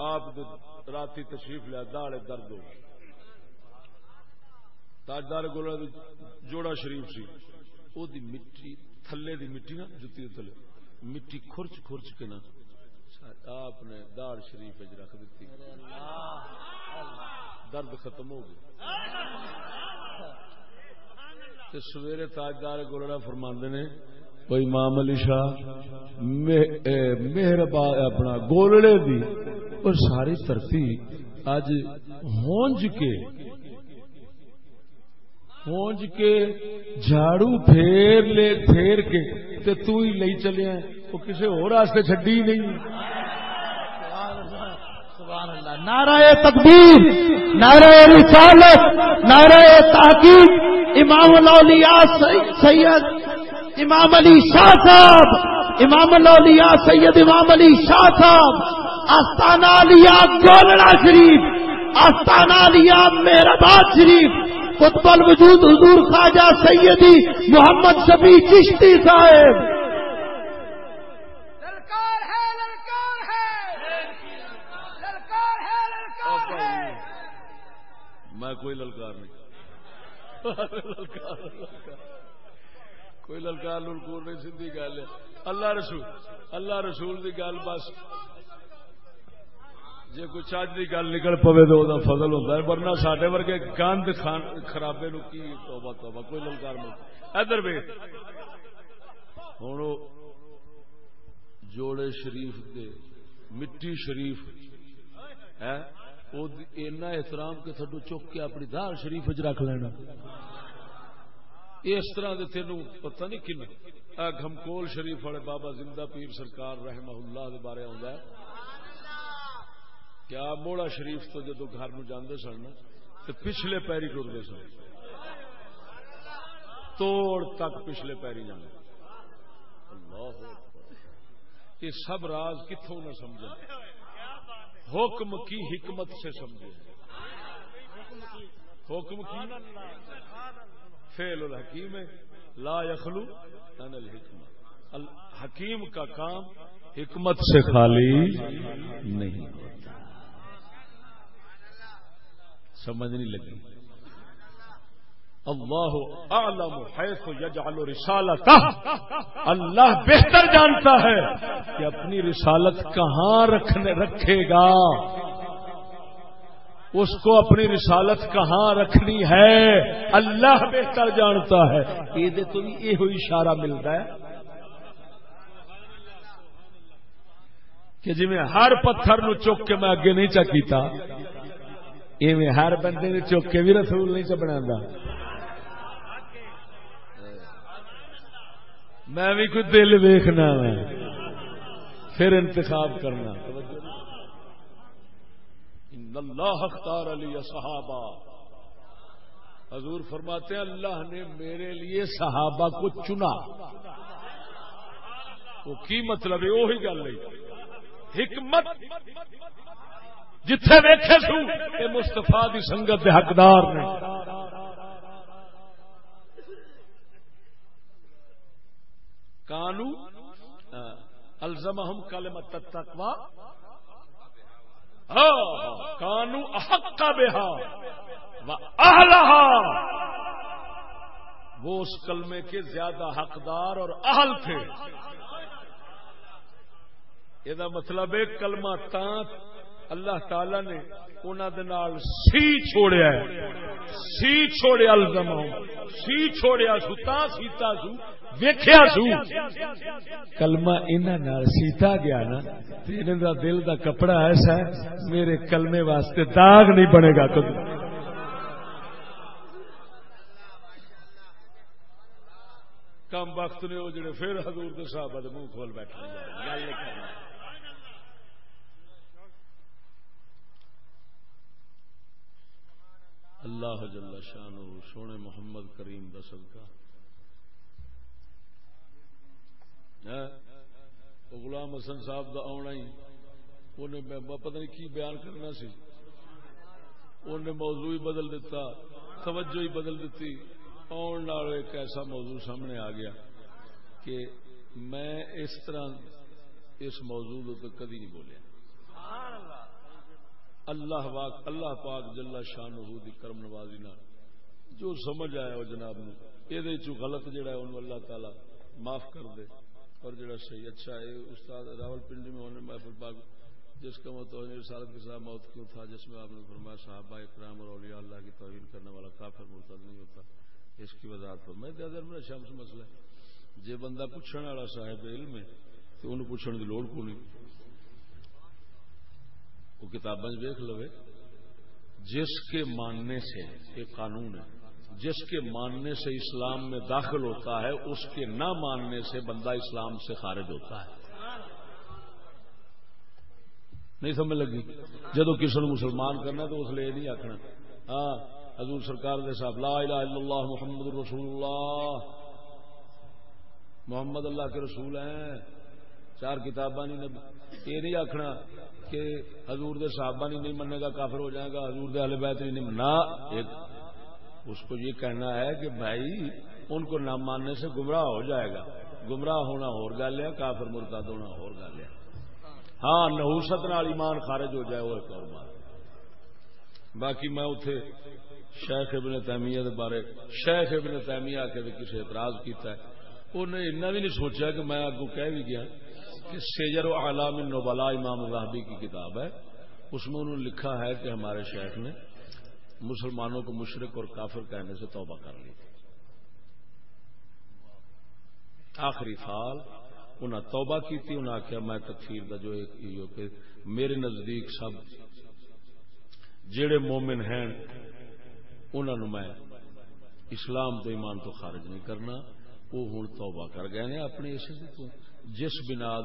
آپ راتی تشریف لیا، داڑے درد ہو تاجدار گولڈا جوڑا شریف سی۔ او دی مٹی، تھلے دی مٹی نا، جتی تھلے۔ مٹی خرچ خرچ کے نا، آپ نے داڑ شریف رکھ دیتی۔ اللہ اللہ درد ختم ہو گیا۔ سویرے تاجدار گولڑا فرماندے نے کوئی امام علی شاہ مہر اپنا گولڑے دی، اور ساری دھرتی اج ہونج کے پہنچ کے جھاڑو پھیر لے، پھیر کے، تے تو ہی لئی چلے وہ کسی اور راستے چڈی نہیں۔ نعرہ تکبیر، نعرہ رسالت، نعرہ تحقیق. امام الاولیاء سید امام علی شاہ صاحب، امام الاولیاء سید امام علی شاہ صاحب، آستانہ علیہ گولڑا شریف، آستانہ علیہ مہرباد شریف قطب الوجود حضور خواجہ سیدی محمد شفیع چشتی صاحب میں کوئی للکار نہیں۔ کوئی للکار للکور نہیں، سیدھی گل ہے۔ اللہ رسول اللہ رسول کی گل بس۔ جی کوئی چاج کی گل نکل پوے تو وہ فضل ہوتا ہے، ورنہ سڈے ورگے گند خرابے نو کی توبہ توبہ، کوئی للکار نہیں۔ ادھر وے ہوں جوڑے شریف دے، مٹی شریف ہے اینا احترام کے تھڈو چک کے اپنی دار شریف چ رکھ لینا۔ اس طرح دے تینو پتہ نہیں کن گھمکول شریف والے بابا زندہ پیر سرکار رحمہ اللہ دے بارے آندا ہے۔ کیا موڑا شریف تو جدو گھر نو جاندے سن تے پچھلے پیری ٹرتے سن۔ توڑ تک پچھلے پیری جانے اللہ یہ سب راز کتوں نہ سمجھ حکم کی حکمت سے سمجھے۔ حکم کی؟ فیل الحکیم لا یخلو ان الحکمت حکیم کا کام حکمت سے خالی نہیں ہوتا۔ سمجھ نہیں لگی۔ اللہ اعلم حیث یجعل رسالتہ۔ اللہ بہتر جانتا ہے کہ اپنی رسالت کہاں رکھنے رکھے گا۔ اس کو اپنی رسالت کہاں رکھنی ہے؟ اللہ بہتر جانتا ہے۔ یہ تو یہ اشارہ ملتا ہے کہ جی میں ہر پتھر نو چک کے میں اگے نہیں چکیتا، ایویں ہر بندے نے چک کے بھی رسول نہیں چ بنا میں بھی کوئی دل ویخنا پھر انتخاب کرنا۔ ان اللہ اختار علی صحابہ۔ حضور فرماتے ہیں، اللہ نے میرے لیے صحابہ کو چنا۔ وہ کی مطلب ہے؟ وہی گل نہیں حکمت۔ جتھے ویکھے سو کہ مستفا دی سنگت دے حقدار نے۔ کانو الزمہم کلمت التقوی۔ ہاں، کانو احق بہا و اہلہا۔ وہ اس کلمے کے زیادہ حقدار اور اہل تھے۔ یہ مطلب ہے کلمہ تان اللہ تعالی نے انہوں سی چھوڑیا ہے۔ سی چھوڑیا الزمہم سی چھوڑیا سو، تا سیتا سو ویخیا سو۔ کلما انہوں سیتا گیا نا دا دل دا کپڑا ایسا ہے، میرے کلمے واسطے داغ نہیں بنے گا کبھی کم وقت نے وہ جڑے پھر حضور کے صحابہ منہ کھول بیٹھے۔ گل نہیں کرنا اللہ جل شان سونے محمد کریم دا صدقہ۔ ہاں، غلام حسن صاحب کا آنا ہی پتہ نہیں کی بیان کرنا سی۔ انہیں موضوع ہی بدل دیتا، توجہ ہی بدل دیتی۔ آن ایک ایسا موضوع سامنے آ گیا کہ میں اس طرح اس موضوع تو کدی نہیں بولیا۔ اللہ واق اللہ پاک جلا شان دی کرم نوازی نہ جو سمجھ آیا وہ جناب نے یہ غلط جڑا ہے ان اللہ تعالی معاف کر دے. اور جڑا صحیح اچھا ہے استاد راول پنڈی میں ہونے محفل پاک جس کا متوجہ رسالت کے ساتھ موت کیوں تھا؟ جس میں آپ نے فرمایا صحابہ اکرام اور اولیاء اللہ کی توہین کرنے والا کافر مرتد نہیں ہوتا۔ اس کی وضاحت پر میں دیادر میرا شام سے مسئلہ ہے۔ جے بندہ پوچھنے والا صاحب علم ہے تو انہوں پوچھنے کی لوڑ کو نہیں وہ کتابیں ویک لو جس کے ماننے سے ایک قانون ہے، جس کے ماننے سے اسلام میں داخل ہوتا ہے، اس کے نہ ماننے سے بندہ اسلام سے خارج ہوتا ہے۔ نہیں سمجھ لگی؟ جدو کسی نے مسلمان کرنا تو اس لیے نہیں آخنا ہاں حضور سرکار دے صاحب، لا الہ الا اللہ محمد رسول اللہ۔ محمد اللہ کے رسول ہیں۔ چار کتاباں نہیں یہ نہیں آخنا کہ حضور دے صحابہ نہیں منے گا کافر ہو جائے گا، حضور دے اہل بیت نہیں مننا۔ اس کو یہ کہنا ہے کہ بھائی، ان کو نہ ماننے سے گمراہ ہو جائے گا۔ گمراہ ہونا اور گل ہے، کافر مرتاد ہونا اور گل ہے۔ ہاں نحوست نال ایمان خارج ہو جائے، وہ ایک اور بات۔ باقی میں اتے شیخ ابن تیمیہ دے بارے، شیخ ابن تیمیہ کے کسی اعتراض کیتا ہے۔ انہیں اتنا بھی نہیں سوچا کہ میں آپ کو کہہ بھی گیا۔ کہ سیجر و علام نوبلا امام راہبی کی کتاب ہے۔ اس میں انہوں نے لکھا ہے کہ ہمارے شیخ نے مسلمانوں کو مشرق اور کافر کہنے سے توبہ کر لی۔ آخری سال انہیں توبہ کی تھی انہیں آخیا میں تکفیر کا جو ایک میرے نزدیک سب جڑے مومن ہیں انہوں میں اسلام تو ایمان تو خارج نہیں کرنا، وہ ہوں توبہ کر گئے نے اپنے اس جس بنا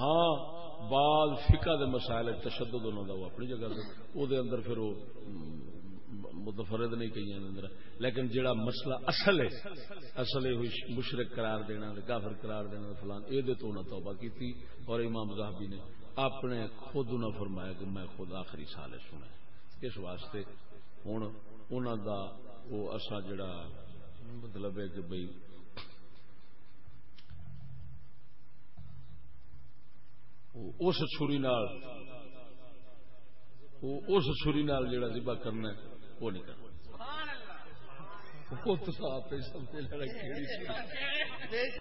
ہاں بعد فقہ دے مسائل تشدد انہوں دا، وہ اپنی جگہ وہ دے اندر پھر وہ متفرد نہیں کئی اندر۔ لیکن جڑا مسئلہ اصل ہے اصل ہے مشرق قرار دینا کافر قرار دینا فلان۔ اے دے تو انہوں توبہ کی تھی اور امام زہبی نے اپنے خود انہوں فرمایا کہ میں خود آخری سال سنے اس واسطے ہوں انہوں دا وہ اصا جڑا مطلب ہے کہ بھائی اس چھری نال اس چھری نال جڑا ذبح کرنا ہے وہ نہیں کرنا۔ وہ تو آپ سمجھ